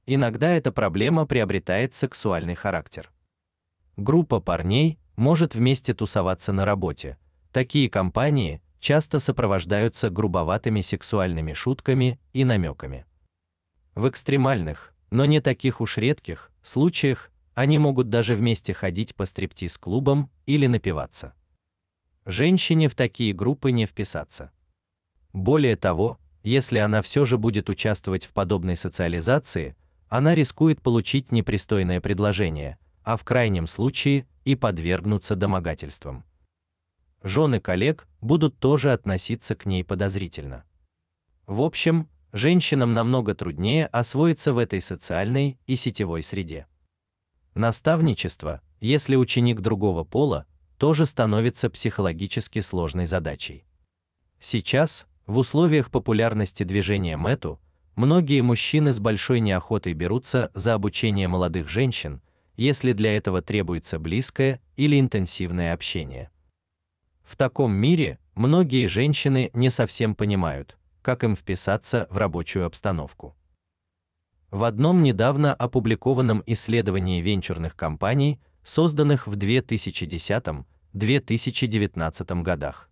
Иногда эта проблема приобретает сексуальный характер. Группа парней может вместе тусоваться на работе. Такие компании часто сопровождаются грубоватыми сексуальными шутками и намеками. В экстремальных, но не таких уж редких случаях они могут даже вместе ходить по стриптиз-клубам или напиваться. Женщине в такие группы не вписаться. Более того, если она все же будет участвовать в подобной социализации, она рискует получить непристойное предложение, а в крайнем случае и подвергнуться домогательствам жены коллег будут тоже относиться к ней подозрительно. В общем, женщинам намного труднее освоиться в этой социальной и сетевой среде. Наставничество, если ученик другого пола, тоже становится психологически сложной задачей. Сейчас, в условиях популярности движения Мэту, многие мужчины с большой неохотой берутся за обучение молодых женщин, если для этого требуется близкое или интенсивное общение. В таком мире многие женщины не совсем понимают, как им вписаться в рабочую обстановку. В одном недавно опубликованном исследовании венчурных компаний, созданных в 2010-2019 годах,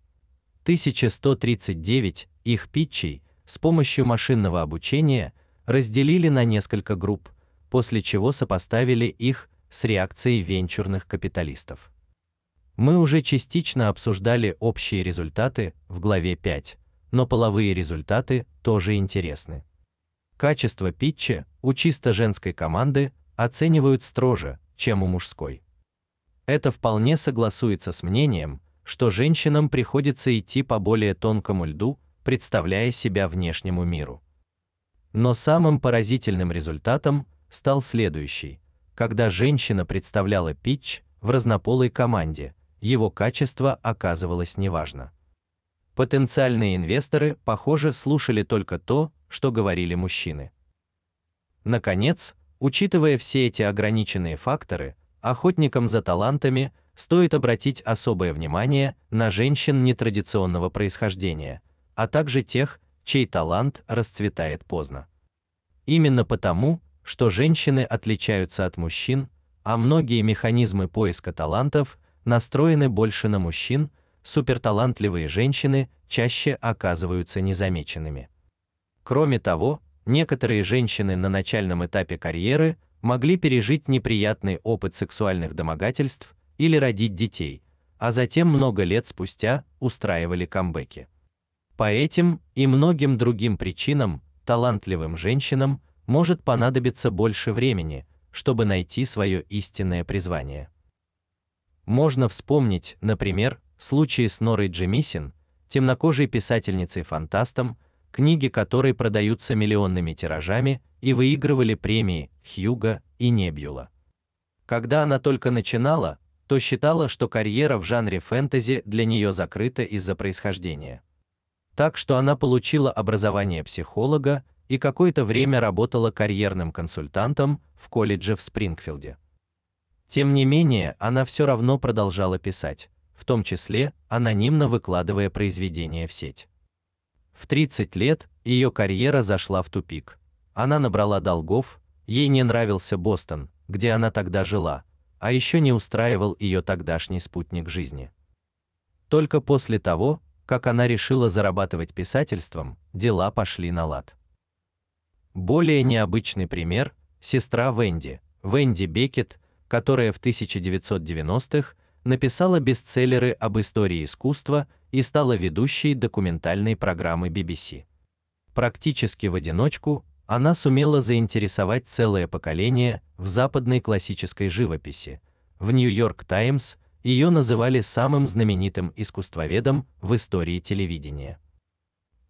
1139 их питчей с помощью машинного обучения разделили на несколько групп, после чего сопоставили их с реакцией венчурных капиталистов. Мы уже частично обсуждали общие результаты в главе 5, но половые результаты тоже интересны. Качество питча у чисто женской команды оценивают строже, чем у мужской. Это вполне согласуется с мнением, что женщинам приходится идти по более тонкому льду, представляя себя внешнему миру. Но самым поразительным результатом стал следующий. Когда женщина представляла питч в разнополой команде, его качество оказывалось неважно. Потенциальные инвесторы, похоже, слушали только то, что говорили мужчины. Наконец, учитывая все эти ограниченные факторы, охотникам за талантами стоит обратить особое внимание на женщин нетрадиционного происхождения, а также тех, чей талант расцветает поздно. Именно потому, что женщины отличаются от мужчин, а многие механизмы поиска талантов настроены больше на мужчин, суперталантливые женщины чаще оказываются незамеченными. Кроме того, некоторые женщины на начальном этапе карьеры могли пережить неприятный опыт сексуальных домогательств или родить детей, а затем много лет спустя устраивали камбэки. По этим и многим другим причинам талантливым женщинам может понадобиться больше времени, чтобы найти свое истинное призвание. Можно вспомнить, например, случай с Норой Джемисин, темнокожей писательницей-фантастом, книги которой продаются миллионными тиражами и выигрывали премии Хьюга и Небюла. Когда она только начинала, то считала, что карьера в жанре фэнтези для нее закрыта из-за происхождения. Так что она получила образование психолога и какое-то время работала карьерным консультантом в колледже в Спрингфилде. Тем не менее, она все равно продолжала писать, в том числе анонимно выкладывая произведения в сеть. В 30 лет ее карьера зашла в тупик. Она набрала долгов, ей не нравился Бостон, где она тогда жила, а еще не устраивал ее тогдашний спутник жизни. Только после того, как она решила зарабатывать писательством, дела пошли на лад. Более необычный пример сестра Венди, Венди Бекет, которая в 1990-х написала бестселлеры об истории искусства и стала ведущей документальной программы BBC. Практически в одиночку она сумела заинтересовать целое поколение в западной классической живописи. В Нью-Йорк Таймс ее называли самым знаменитым искусствоведом в истории телевидения.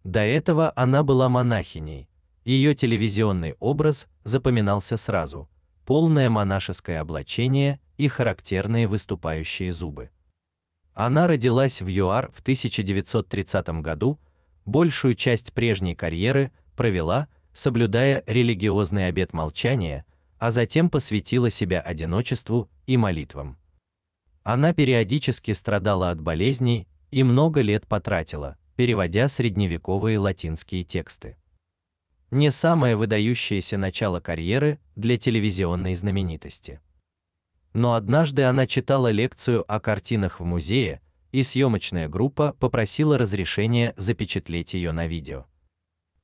До этого она была монахиней. Ее телевизионный образ запоминался сразу: полное монашеское облачение и характерные выступающие зубы. Она родилась в ЮАР в 1930 году, большую часть прежней карьеры провела, соблюдая религиозный обет молчания, а затем посвятила себя одиночеству и молитвам. Она периодически страдала от болезней и много лет потратила, переводя средневековые латинские тексты. Не самое выдающееся начало карьеры для телевизионной знаменитости. Но однажды она читала лекцию о картинах в музее, и съемочная группа попросила разрешения запечатлеть ее на видео.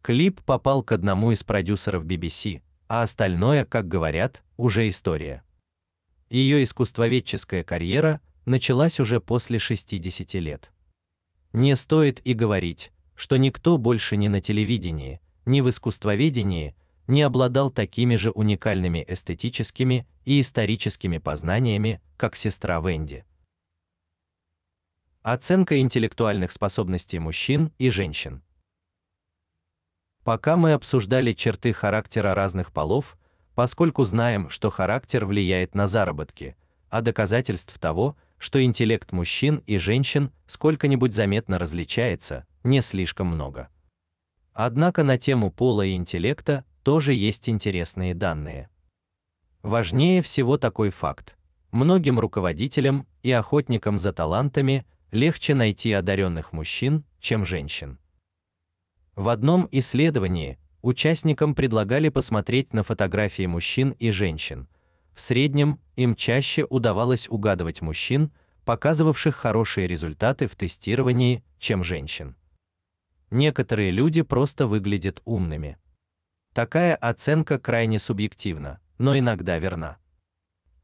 Клип попал к одному из продюсеров BBC, а остальное, как говорят, уже история. Ее искусствоведческая карьера началась уже после 60 лет. Не стоит и говорить, что никто больше ни на телевидении, ни в искусствоведении не обладал такими же уникальными эстетическими и историческими познаниями, как сестра Венди. Оценка интеллектуальных способностей мужчин и женщин. Пока мы обсуждали черты характера разных полов, поскольку знаем, что характер влияет на заработки, а доказательств того, что интеллект мужчин и женщин сколько-нибудь заметно различается, не слишком много. Однако на тему пола и интеллекта тоже есть интересные данные. Важнее всего такой факт: многим руководителям и охотникам за талантами легче найти одаренных мужчин, чем женщин. В одном исследовании участникам предлагали посмотреть на фотографии мужчин и женщин. В среднем им чаще удавалось угадывать мужчин, показывавших хорошие результаты в тестировании, чем женщин. Некоторые люди просто выглядят умными. Такая оценка крайне субъективна, но иногда верна.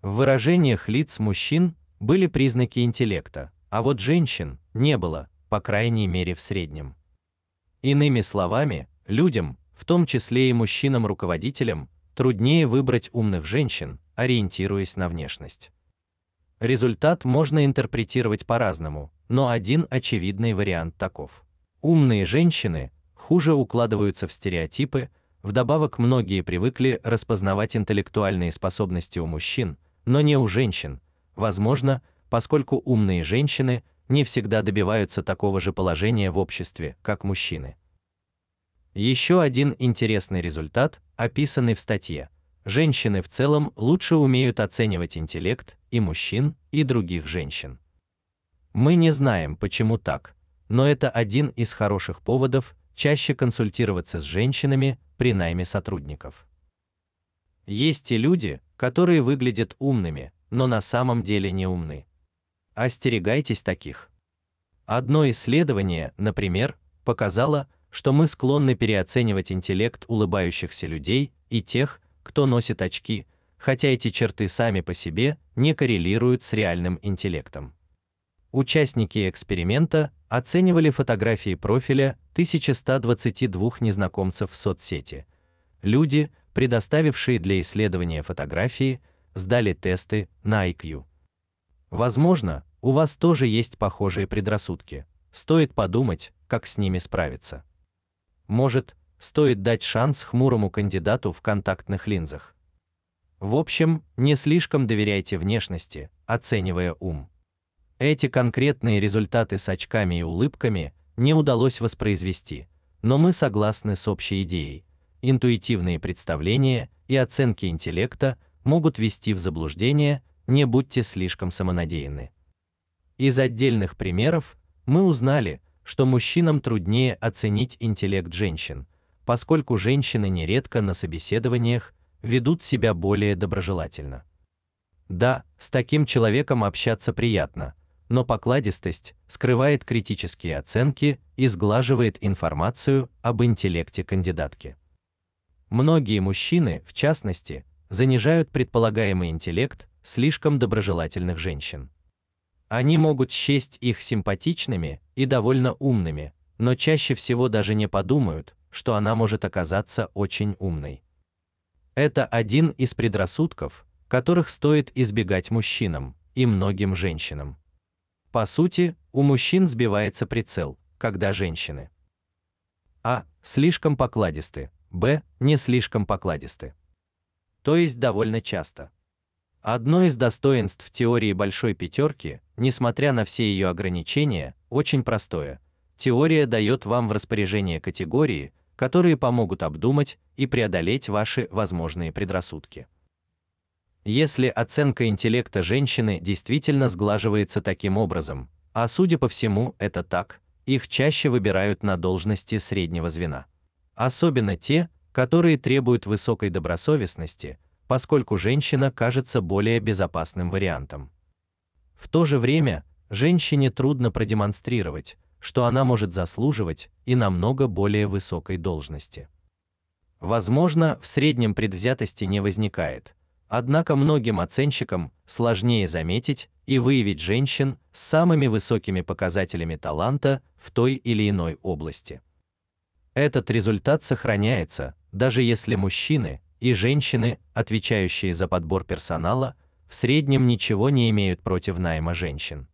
В выражениях лиц мужчин были признаки интеллекта, а вот женщин не было, по крайней мере в среднем. Иными словами, людям, в том числе и мужчинам-руководителям, труднее выбрать умных женщин, ориентируясь на внешность. Результат можно интерпретировать по-разному, но один очевидный вариант таков. Умные женщины хуже укладываются в стереотипы, вдобавок многие привыкли распознавать интеллектуальные способности у мужчин, но не у женщин. Возможно, поскольку умные женщины не всегда добиваются такого же положения в обществе, как мужчины. Еще один интересный результат, описанный в статье. Женщины в целом лучше умеют оценивать интеллект и мужчин, и других женщин. Мы не знаем, почему так, но это один из хороших поводов чаще консультироваться с женщинами при найме сотрудников. Есть и люди, которые выглядят умными, но на самом деле не умны. Остерегайтесь таких. Одно исследование, например, показало, что мы склонны переоценивать интеллект улыбающихся людей и тех, кто носит очки, хотя эти черты сами по себе не коррелируют с реальным интеллектом. Участники эксперимента оценивали фотографии профиля 1122 незнакомцев в соцсети. Люди, предоставившие для исследования фотографии, сдали тесты на IQ. Возможно, у вас тоже есть похожие предрассудки. Стоит подумать, как с ними справиться. Может, стоит дать шанс хмурому кандидату в контактных линзах. В общем, не слишком доверяйте внешности, оценивая ум. Эти конкретные результаты с очками и улыбками не удалось воспроизвести, но мы согласны с общей идеей. Интуитивные представления и оценки интеллекта могут вести в заблуждение, не будьте слишком самонадеянны. Из отдельных примеров мы узнали, что мужчинам труднее оценить интеллект женщин, поскольку женщины нередко на собеседованиях ведут себя более доброжелательно. Да, с таким человеком общаться приятно, но покладистость скрывает критические оценки и сглаживает информацию об интеллекте кандидатки. Многие мужчины, в частности, занижают предполагаемый интеллект слишком доброжелательных женщин. Они могут счесть их симпатичными и довольно умными, но чаще всего даже не подумают, что она может оказаться очень умной. Это один из предрассудков, которых стоит избегать мужчинам и многим женщинам. По сути, у мужчин сбивается прицел, когда женщины а. слишком покладисты, б. не слишком покладисты. То есть довольно часто. Одно из достоинств теории большой пятерки, несмотря на все ее ограничения, очень простое. Теория дает вам в распоряжение категории, которые помогут обдумать и преодолеть ваши возможные предрассудки. Если оценка интеллекта женщины действительно сглаживается таким образом, а судя по всему, это так, их чаще выбирают на должности среднего звена. Особенно те, которые требуют высокой добросовестности, поскольку женщина кажется более безопасным вариантом. В то же время, женщине трудно продемонстрировать, что она может заслуживать и намного более высокой должности. Возможно, в среднем предвзятости не возникает, Однако многим оценщикам сложнее заметить и выявить женщин с самыми высокими показателями таланта в той или иной области. Этот результат сохраняется, даже если мужчины и женщины, отвечающие за подбор персонала, в среднем ничего не имеют против найма женщин.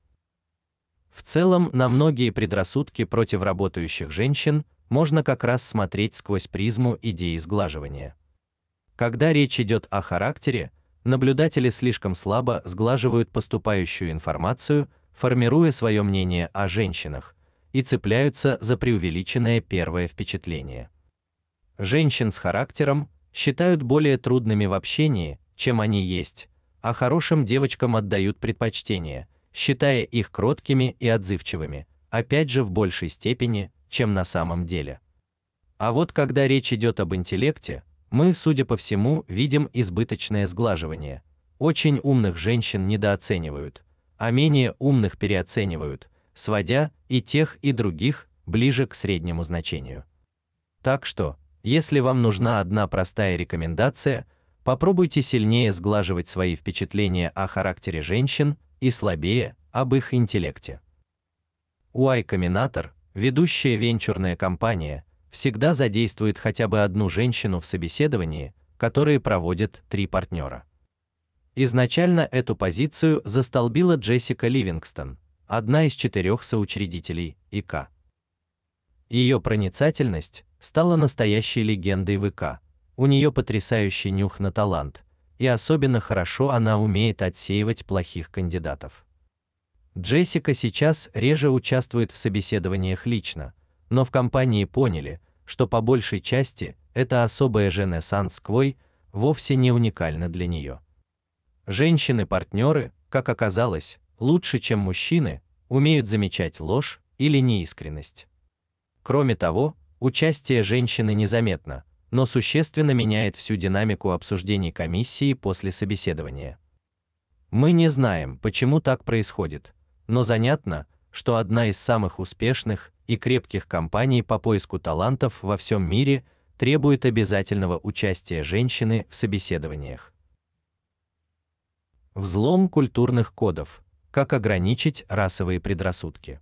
В целом, на многие предрассудки против работающих женщин можно как раз смотреть сквозь призму идеи сглаживания. Когда речь идет о характере, наблюдатели слишком слабо сглаживают поступающую информацию, формируя свое мнение о женщинах и цепляются за преувеличенное первое впечатление. Женщин с характером считают более трудными в общении, чем они есть, а хорошим девочкам отдают предпочтение, считая их кроткими и отзывчивыми, опять же в большей степени, чем на самом деле. А вот когда речь идет об интеллекте, мы, судя по всему, видим избыточное сглаживание. Очень умных женщин недооценивают, а менее умных переоценивают, сводя и тех, и других ближе к среднему значению. Так что, если вам нужна одна простая рекомендация, попробуйте сильнее сглаживать свои впечатления о характере женщин и слабее об их интеллекте. Y Combinator, ведущая венчурная компания, всегда задействует хотя бы одну женщину в собеседовании, которые проводят три партнера. Изначально эту позицию застолбила Джессика Ливингстон. одна из четырех соучредителей ИК. Ее проницательность стала настоящей легендой в ИК. У нее потрясающий нюх на талант, и особенно хорошо она умеет отсеивать плохих кандидатов. Джессика сейчас реже участвует в собеседованиях лично, но в компании поняли, что по большей части это особая Женесанс Квой вовсе не уникальна для нее. Женщины-партнеры, как оказалось, лучше, чем мужчины, умеют замечать ложь или неискренность. Кроме того, участие женщины незаметно, но существенно меняет всю динамику обсуждений комиссии после собеседования. Мы не знаем, почему так происходит, но занятно, что одна из самых успешных и крепких компаний по поиску талантов во всем мире требует обязательного участия женщины в собеседованиях. Взлом культурных кодов. Как ограничить расовые предрассудки.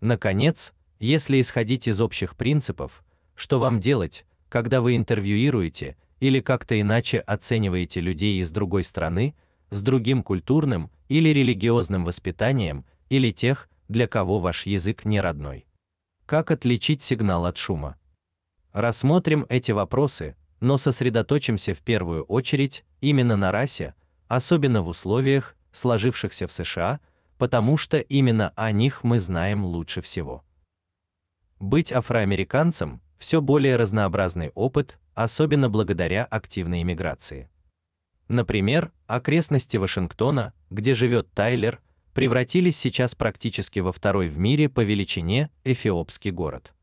Наконец, если исходить из общих принципов, что вам делать, когда вы интервьюируете или как-то иначе оцениваете людей из другой страны, с другим культурным или религиозным воспитанием, или тех, для кого ваш язык не родной. Как отличить сигнал от шума? Рассмотрим эти вопросы, но сосредоточимся в первую очередь именно на расе, особенно в условиях, сложившихся в США, потому что именно о них мы знаем лучше всего. Быть афроамериканцем все более разнообразный опыт, особенно благодаря активной иммиграции. Например, окрестности Вашингтона, где живет Тайлер, превратились сейчас практически во второй в мире по величине эфиопский город.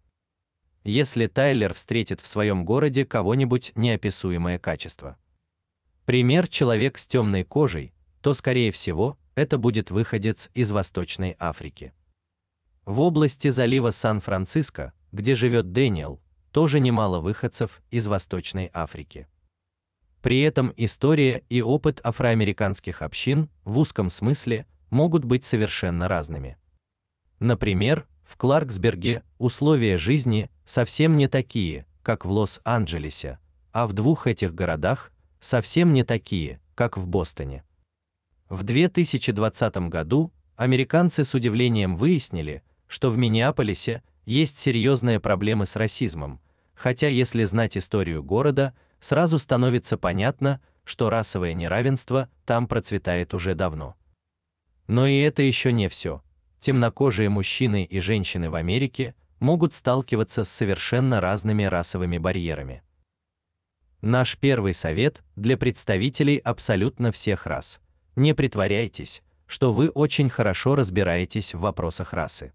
Если Тайлер встретит в своем городе кого-нибудь неописуемое качество. Пример человек с темной кожей, то скорее всего, это будет выходец из Восточной Африки. В области залива Сан-Франциско, где живет Дэниел, тоже немало выходцев из Восточной Африки. При этом история и опыт афроамериканских общин в узком смысле могут быть совершенно разными. Например, в Кларксберге условия жизни совсем не такие, как в Лос-Анджелесе, а в двух этих городах совсем не такие, как в Бостоне. В 2020 году американцы с удивлением выяснили, что в Миннеаполисе есть серьезные проблемы с расизмом, хотя если знать историю города, сразу становится понятно, что расовое неравенство там процветает уже давно. Но и это еще не все. Темнокожие мужчины и женщины в Америке могут сталкиваться с совершенно разными расовыми барьерами. Наш первый совет для представителей абсолютно всех рас: не притворяйтесь, что вы очень хорошо разбираетесь в вопросах расы.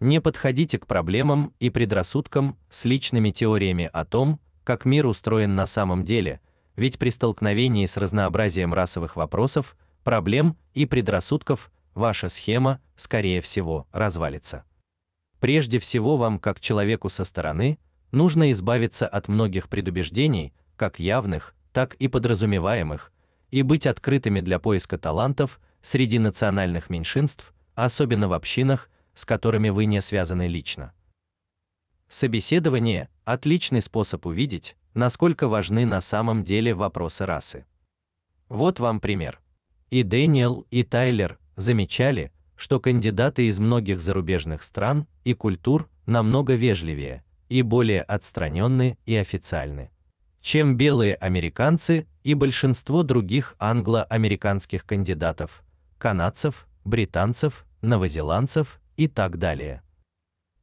Не подходите к проблемам и предрассудкам с личными теориями о том, как мир устроен на самом деле, ведь при столкновении с разнообразием расовых вопросов, проблем и предрассудков ваша схема, скорее всего, развалится. Прежде всего вам, как человеку со стороны, нужно избавиться от многих предубеждений, как явных, так и подразумеваемых, и быть открытыми для поиска талантов среди национальных меньшинств, особенно в общинах, с которыми вы не связаны лично. Собеседование отличный способ увидеть, насколько важны на самом деле вопросы расы. Вот вам пример. И Дэниел, и Тайлер замечали, что кандидаты из многих зарубежных стран и культур намного вежливее и более отстраненны и официальны, чем белые американцы и большинство других англо-американских кандидатов, канадцев, британцев, новозеландцев и так далее.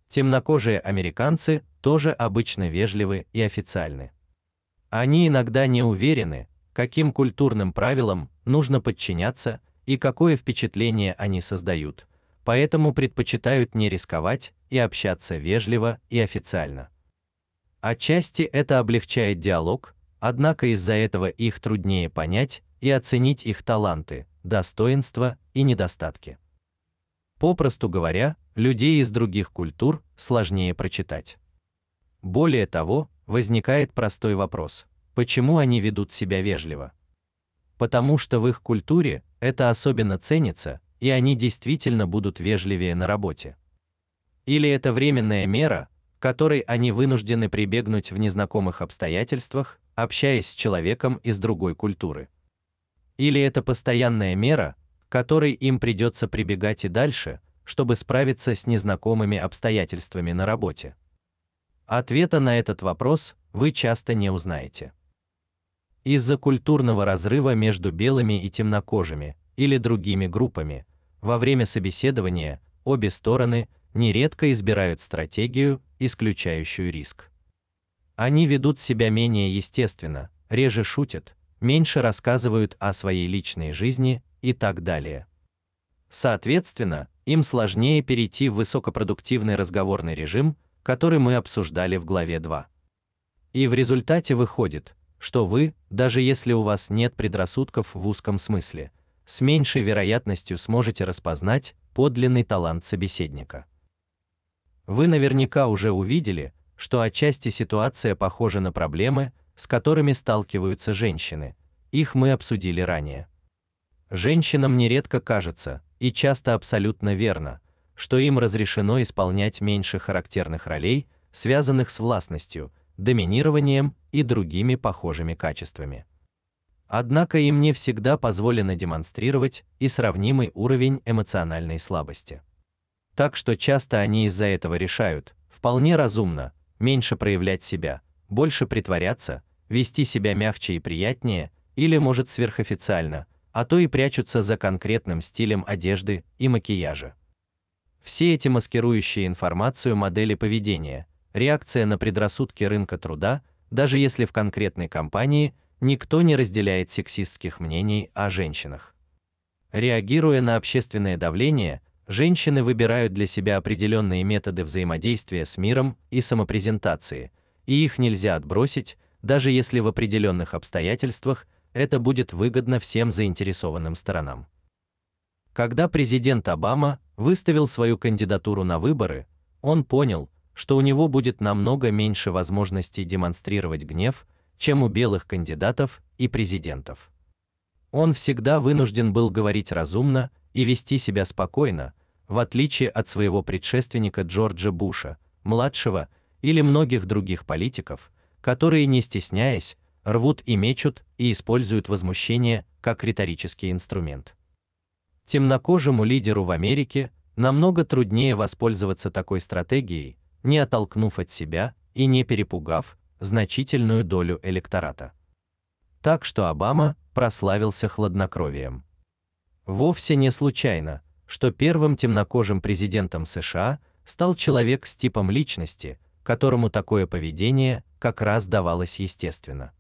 Темнокожие американцы тоже обычно вежливы и официальны. Они иногда не уверены, каким культурным правилам нужно подчиняться и какое впечатление они создают, поэтому предпочитают не рисковать и общаться вежливо и официально. Отчасти это облегчает диалог, однако из-за этого их труднее понять и оценить их таланты, достоинства и недостатки. Попросту говоря, людей из других культур сложнее прочитать. Более того, возникает простой вопрос: почему они ведут себя вежливо? Потому что в их культуре это особенно ценится, и они действительно будут вежливее на работе. Или это временная мера, которой они вынуждены прибегнуть в незнакомых обстоятельствах, общаясь с человеком из другой культуры. Или это постоянная мера, которой им придется прибегать и дальше, чтобы справиться с незнакомыми обстоятельствами на работе. Ответа на этот вопрос вы часто не узнаете. Из-за культурного разрыва между белыми и темнокожими или другими группами во время собеседования обе стороны нередко избирают стратегию, исключающую риск. Они ведут себя менее естественно, реже шутят, меньше рассказывают о своей личной жизни и так далее. Соответственно, им сложнее перейти в высокопродуктивный разговорный режим, который мы обсуждали в главе 2. И в результате выходит, что вы, даже если у вас нет предрассудков в узком смысле, с меньшей вероятностью сможете распознать подлинный талант собеседника. Вы наверняка уже увидели, что отчасти ситуация похожа на проблемы, с которыми сталкиваются женщины. Их мы обсудили ранее. Женщинам нередко кажется, и часто абсолютно верно, что им разрешено исполнять меньше характерных ролей, связанных с властностью, доминированием и другими похожими качествами. Однако им не всегда позволено демонстрировать и сравнимый уровень эмоциональной слабости. Так что часто они из-за этого решают, вполне разумно, меньше проявлять себя, больше притворяться, вести себя мягче и приятнее, или может сверхофициально, а то и прячутся за конкретным стилем одежды и макияжа. Все эти маскирующие информацию модели поведения, реакция на предрассудки рынка труда, даже если в конкретной компании никто не разделяет сексистских мнений о женщинах. Реагируя на общественное давление, женщины выбирают для себя определенные методы взаимодействия с миром и самопрезентации, и их нельзя отбросить, даже если в определенных обстоятельствах это будет выгодно всем заинтересованным сторонам. Когда президент Обама выставил свою кандидатуру на выборы, он понял, что у него будет намного меньше возможностей демонстрировать гнев, чем у белых кандидатов и президентов. Он всегда вынужден был говорить разумно и вести себя спокойно, в отличие от своего предшественника Джорджа Буша, младшего, или многих других политиков, которые не стесняясь рвут и мечут и используют возмущение как риторический инструмент. Темнокожему лидеру в Америке намного труднее воспользоваться такой стратегией, не оттолкнув от себя и не перепугав значительную долю электората. Так что Обама прославился хладнокровием. Вовсе не случайно, что первым темнокожим президентом США стал человек с типом личности, которому такое поведение как раз давалось естественно.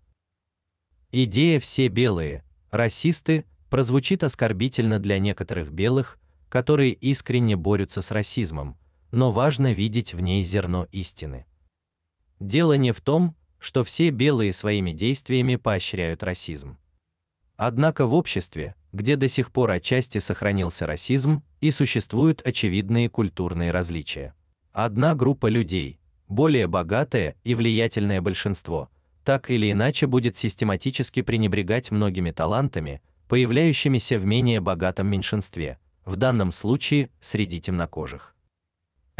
Идея все белые, расисты, прозвучит оскорбительно для некоторых белых, которые искренне борются с расизмом, но важно видеть в ней зерно истины. Дело не в том, что все белые своими действиями поощряют расизм. Однако в обществе, где до сих пор отчасти сохранился расизм и существуют очевидные культурные различия, одна группа людей, более богатое и влиятельное большинство, так или иначе будет систематически пренебрегать многими талантами, появляющимися в менее богатом меньшинстве, в данном случае среди темнокожих.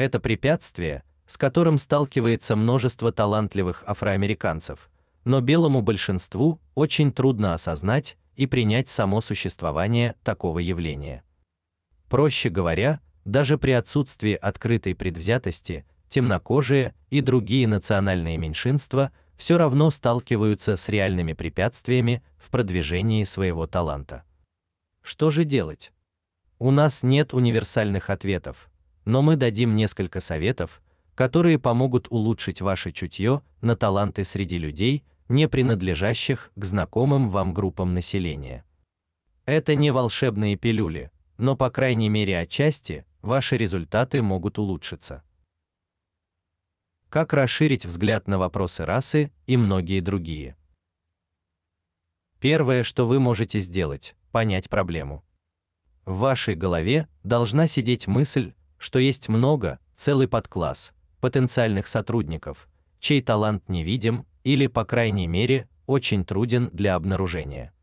Это препятствие, с которым сталкивается множество талантливых афроамериканцев, но белому большинству очень трудно осознать и принять само существование такого явления. Проще говоря, даже при отсутствии открытой предвзятости, темнокожие и другие национальные меньшинства все равно сталкиваются с реальными препятствиями в продвижении своего таланта. Что же делать? У нас нет универсальных ответов, но мы дадим несколько советов, которые помогут улучшить ваше чутье на таланты среди людей, не принадлежащих к знакомым вам группам населения. Это не волшебные пилюли, но по крайней мере отчасти ваши результаты могут улучшиться как расширить взгляд на вопросы расы и многие другие. Первое, что вы можете сделать, понять проблему. В вашей голове должна сидеть мысль, что есть много, целый подкласс потенциальных сотрудников, чей талант невидим или, по крайней мере, очень труден для обнаружения.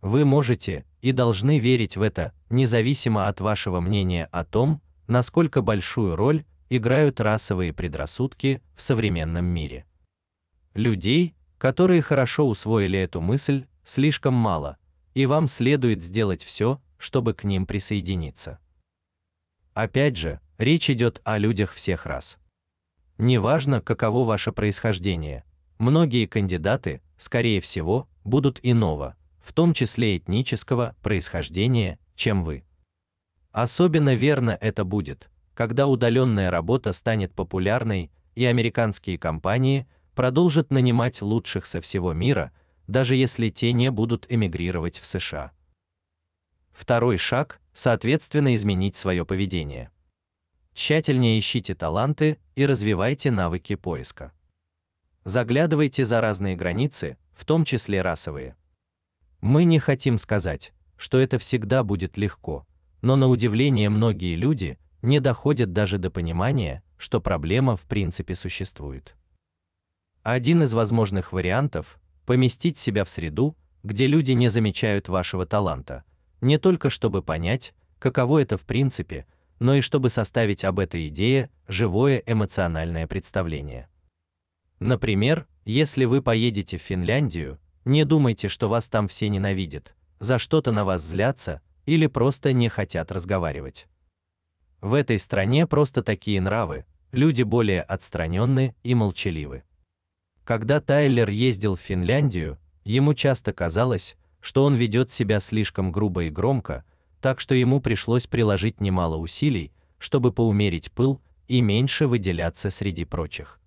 Вы можете и должны верить в это, независимо от вашего мнения о том, насколько большую роль играют расовые предрассудки в современном мире. Людей, которые хорошо усвоили эту мысль, слишком мало, и вам следует сделать все, чтобы к ним присоединиться. Опять же, речь идет о людях всех рас. Неважно, каково ваше происхождение, многие кандидаты, скорее всего, будут иного, в том числе этнического происхождения, чем вы. Особенно верно это будет, когда удаленная работа станет популярной, и американские компании продолжат нанимать лучших со всего мира, даже если те не будут эмигрировать в США. Второй шаг соответственно изменить свое поведение. Тщательнее ищите таланты и развивайте навыки поиска. Заглядывайте за разные границы, в том числе расовые. Мы не хотим сказать, что это всегда будет легко, но на удивление многие люди не доходят даже до понимания, что проблема в принципе существует. Один из возможных вариантов поместить себя в среду, где люди не замечают вашего таланта, не только чтобы понять, каково это в принципе, но и чтобы составить об этой идее живое эмоциональное представление. Например, если вы поедете в Финляндию, не думайте, что вас там все ненавидят, за что-то на вас злятся или просто не хотят разговаривать. В этой стране просто такие нравы, люди более отстраненны и молчаливы. Когда Тайлер ездил в Финляндию, ему часто казалось, что он ведет себя слишком грубо и громко, так что ему пришлось приложить немало усилий, чтобы поумерить пыл и меньше выделяться среди прочих.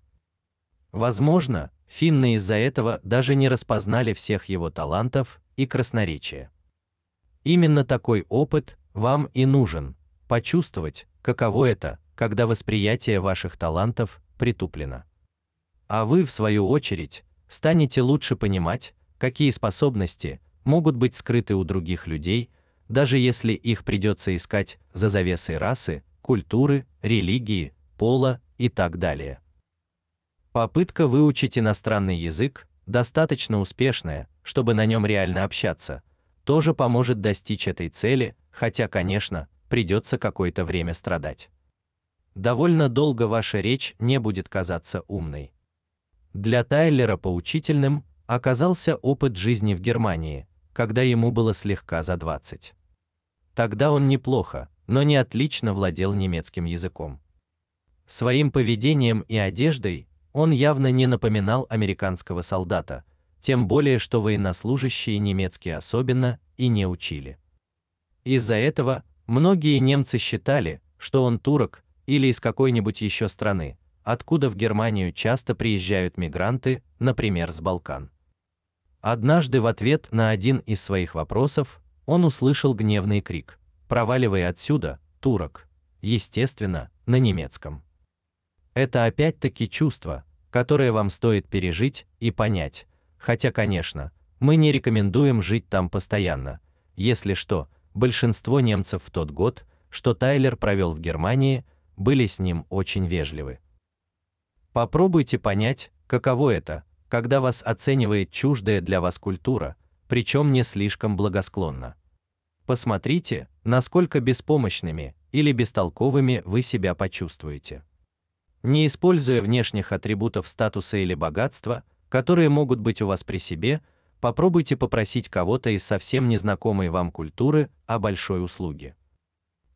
Возможно, финны из-за этого даже не распознали всех его талантов и красноречия. Именно такой опыт вам и нужен почувствовать, каково это, когда восприятие ваших талантов притуплено. А вы в свою очередь станете лучше понимать, какие способности могут быть скрыты у других людей, даже если их придется искать за завесой расы, культуры, религии, пола и так далее. Попытка выучить иностранный язык достаточно успешная, чтобы на нем реально общаться, тоже поможет достичь этой цели, хотя, конечно, придется какое-то время страдать. Довольно долго ваша речь не будет казаться умной. Для Тайлера поучительным оказался опыт жизни в Германии, когда ему было слегка за 20. Тогда он неплохо, но не отлично владел немецким языком. Своим поведением и одеждой он явно не напоминал американского солдата, тем более что военнослужащие немецкие особенно и не учили. Из-за этого многие немцы считали, что он турок или из какой-нибудь еще страны, откуда в Германию часто приезжают мигранты, например, с Балкан. Однажды в ответ на один из своих вопросов он услышал гневный крик: "Проваливай отсюда, турок!" Естественно, на немецком. Это опять-таки чувство, которое вам стоит пережить и понять, хотя, конечно, мы не рекомендуем жить там постоянно. Если что, большинство немцев в тот год, что Тайлер провел в Германии, были с ним очень вежливы. Попробуйте понять, каково это, когда вас оценивает чуждая для вас культура, причем не слишком благосклонно. Посмотрите, насколько беспомощными или бестолковыми вы себя почувствуете. Не используя внешних атрибутов статуса или богатства, которые могут быть у вас при себе, попробуйте попросить кого-то из совсем незнакомой вам культуры о большой услуге.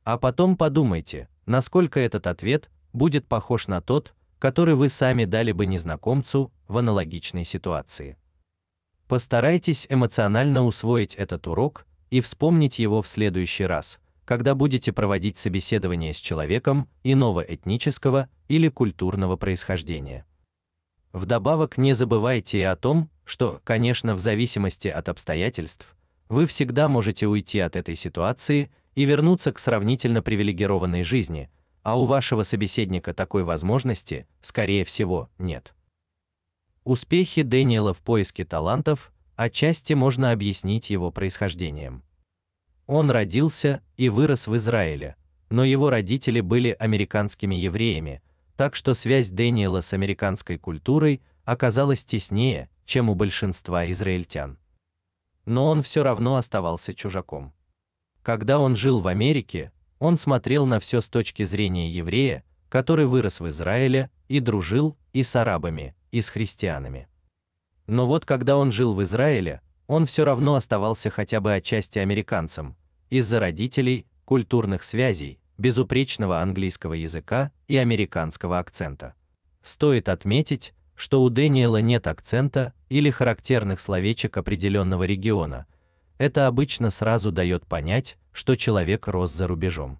А потом подумайте, насколько этот ответ будет похож на тот, который вы сами дали бы незнакомцу в аналогичной ситуации. Постарайтесь эмоционально усвоить этот урок и вспомнить его в следующий раз, когда будете проводить собеседование с человеком иного этнического или культурного происхождения. Вдобавок не забывайте и о том, что, конечно, в зависимости от обстоятельств, вы всегда можете уйти от этой ситуации и вернуться к сравнительно привилегированной жизни, а у вашего собеседника такой возможности, скорее всего, нет. Успехи Дэниела в поиске талантов отчасти можно объяснить его происхождением. Он родился и вырос в Израиле, но его родители были американскими евреями, так что связь Дэниела с американской культурой оказалась теснее, чем у большинства израильтян. Но он все равно оставался чужаком. Когда он жил в Америке, он смотрел на все с точки зрения еврея, который вырос в Израиле и дружил и с арабами, и с христианами. Но вот когда он жил в Израиле, он все равно оставался хотя бы отчасти американцем, из-за родителей, культурных связей, безупречного английского языка и американского акцента. Стоит отметить, что у Дэниела нет акцента или характерных словечек определенного региона. Это обычно сразу дает понять, что человек рос за рубежом.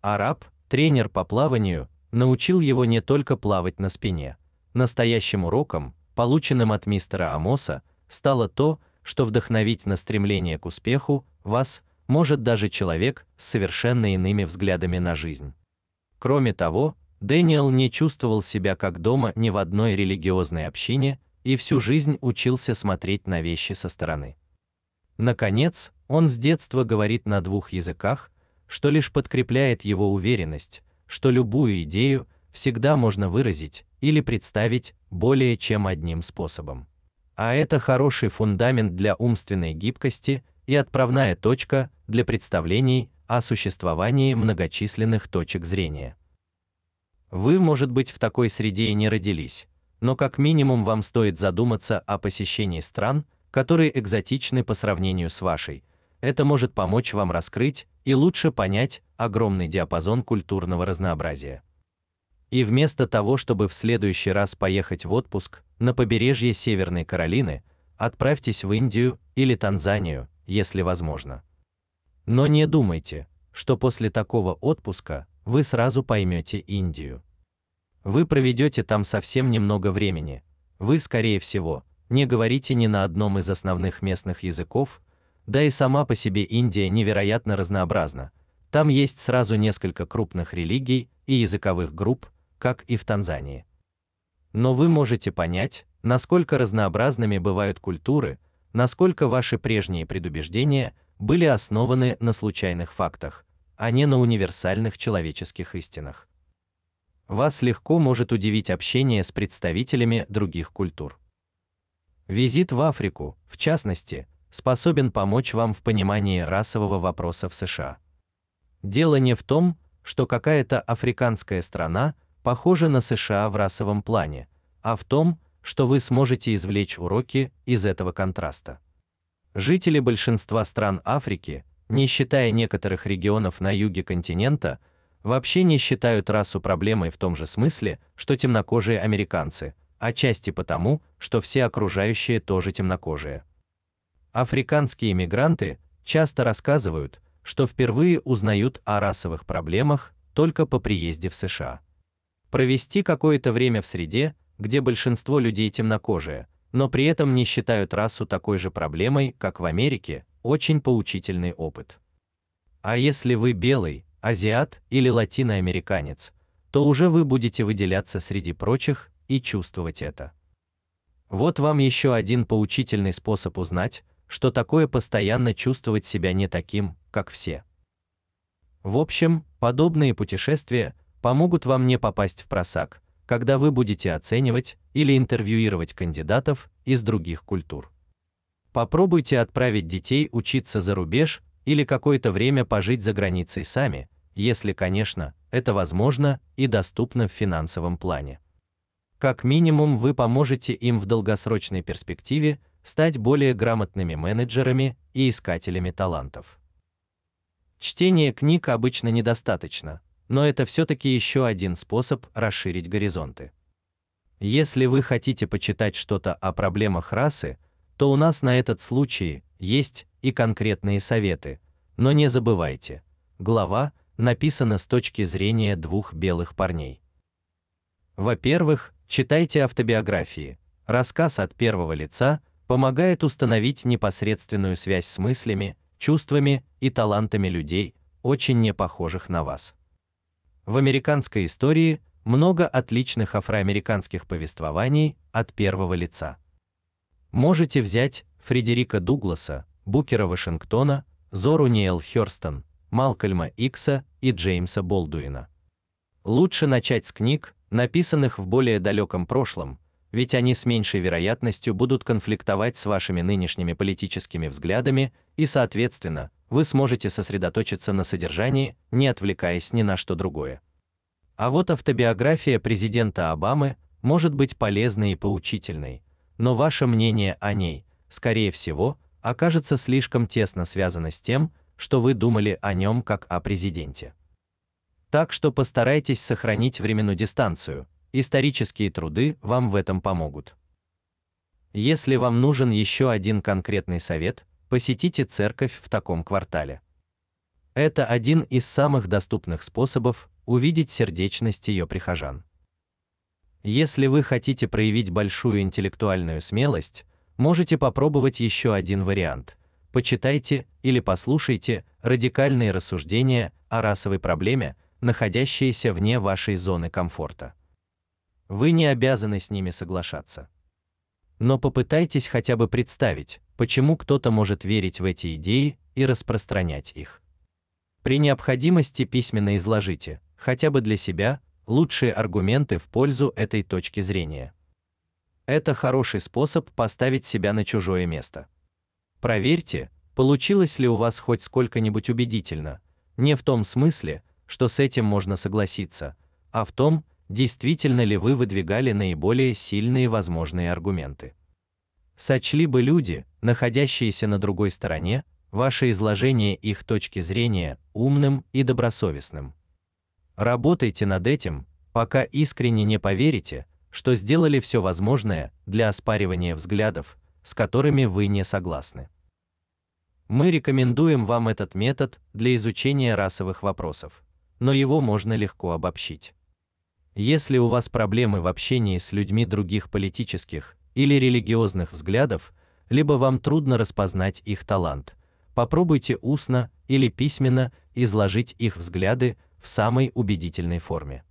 Араб, тренер по плаванию, научил его не только плавать на спине. Настоящим уроком, полученным от мистера Амоса, стало то, что вдохновить на стремление к успеху вас может даже человек с совершенно иными взглядами на жизнь. Кроме того, Дэниел не чувствовал себя как дома ни в одной религиозной общине и всю жизнь учился смотреть на вещи со стороны. Наконец, он с детства говорит на двух языках, что лишь подкрепляет его уверенность, что любую идею всегда можно выразить или представить более чем одним способом. А это хороший фундамент для умственной гибкости и отправная точка для представлений о существовании многочисленных точек зрения. Вы, может быть, в такой среде и не родились, но как минимум вам стоит задуматься о посещении стран, которые экзотичны по сравнению с вашей. Это может помочь вам раскрыть и лучше понять огромный диапазон культурного разнообразия. И вместо того, чтобы в следующий раз поехать в отпуск на побережье Северной Каролины, отправьтесь в Индию или Танзанию, если возможно. Но не думайте, что после такого отпуска вы сразу поймете Индию. Вы проведете там совсем немного времени. Вы, скорее всего, не говорите ни на одном из основных местных языков, да и сама по себе Индия невероятно разнообразна. Там есть сразу несколько крупных религий и языковых групп, как и в Танзании. Но вы можете понять, насколько разнообразными бывают культуры, насколько ваши прежние предубеждения были основаны на случайных фактах, а не на универсальных человеческих истинах. Вас легко может удивить общение с представителями других культур. Визит в Африку, в частности, способен помочь вам в понимании расового вопроса в США. Дело не в том, что какая-то африканская страна похожа на США в расовом плане, а в том, что вы сможете извлечь уроки из этого контраста. Жители большинства стран Африки не считая некоторых регионов на юге континента, вообще не считают расу проблемой в том же смысле, что темнокожие американцы, отчасти потому, что все окружающие тоже темнокожие. Африканские мигранты часто рассказывают, что впервые узнают о расовых проблемах только по приезде в США. Провести какое-то время в среде, где большинство людей темнокожие, но при этом не считают расу такой же проблемой, как в Америке, очень поучительный опыт. А если вы белый, азиат или латиноамериканец, то уже вы будете выделяться среди прочих и чувствовать это. Вот вам еще один поучительный способ узнать, что такое постоянно чувствовать себя не таким, как все. В общем, подобные путешествия помогут вам не попасть в просак, когда вы будете оценивать или интервьюировать кандидатов из других культур. Попробуйте отправить детей учиться за рубеж или какое-то время пожить за границей сами, если, конечно, это возможно и доступно в финансовом плане. Как минимум вы поможете им в долгосрочной перспективе стать более грамотными менеджерами и искателями талантов. Чтение книг обычно недостаточно, но это все таки еще один способ расширить горизонты. Если вы хотите почитать что-то о проблемах расы, то у нас на этот случай есть и конкретные советы. Но не забывайте, глава написана с точки зрения двух белых парней. Во-первых, читайте автобиографии. Рассказ от первого лица помогает установить непосредственную связь с мыслями, чувствами и талантами людей, очень не похожих на вас. В американской истории много отличных афроамериканских повествований от первого лица. Можете взять Фредерика Дугласа, Букера Вашингтона, Зору Ниэл Хёрстон, Малкольма Икса и Джеймса Болдуина. Лучше начать с книг, написанных в более далеком прошлом, ведь они с меньшей вероятностью будут конфликтовать с вашими нынешними политическими взглядами, и, соответственно, вы сможете сосредоточиться на содержании, не отвлекаясь ни на что другое. А вот автобиография президента Обамы может быть полезной и поучительной, но ваше мнение о ней, скорее всего, окажется слишком тесно связано с тем, что вы думали о нем как о президенте. Так что постарайтесь сохранить временную дистанцию. Исторические труды вам в этом помогут. Если вам нужен еще один конкретный совет, посетите церковь в таком квартале. Это один из самых доступных способов увидеть сердечность ее прихожан. Если вы хотите проявить большую интеллектуальную смелость, можете попробовать еще один вариант. Почитайте или послушайте радикальные рассуждения о расовой проблеме, находящиеся вне вашей зоны комфорта. Вы не обязаны с ними соглашаться. Но попытайтесь хотя бы представить, почему кто-то может верить в эти идеи и распространять их. При необходимости письменно изложите, хотя бы для себя, лучшие аргументы в пользу этой точки зрения. Это хороший способ поставить себя на чужое место. Проверьте, получилось ли у вас хоть сколько-нибудь убедительно, не в том смысле, что с этим можно согласиться, а в том, действительно ли вы выдвигали наиболее сильные возможные аргументы. Сочли бы люди, находящиеся на другой стороне, ваше изложение их точки зрения умным и добросовестным. Работайте над этим, пока искренне не поверите, что сделали все возможное для оспаривания взглядов, с которыми вы не согласны. Мы рекомендуем вам этот метод для изучения расовых вопросов, но его можно легко обобщить. Если у вас проблемы в общении с людьми других политических или религиозных взглядов, либо вам трудно распознать их талант, попробуйте устно или письменно изложить их взгляды в самой убедительной форме.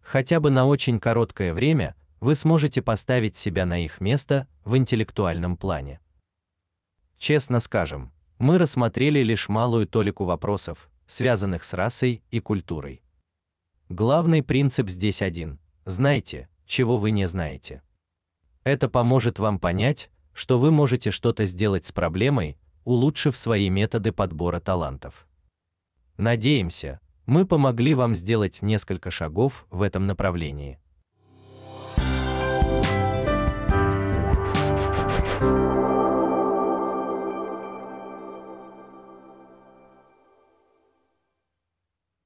Хотя бы на очень короткое время вы сможете поставить себя на их место в интеллектуальном плане. Честно скажем, мы рассмотрели лишь малую толику вопросов, связанных с расой и культурой. Главный принцип здесь один: знайте, чего вы не знаете. Это поможет вам понять, что вы можете что-то сделать с проблемой, улучшив свои методы подбора талантов. Надеемся, мы помогли вам сделать несколько шагов в этом направлении.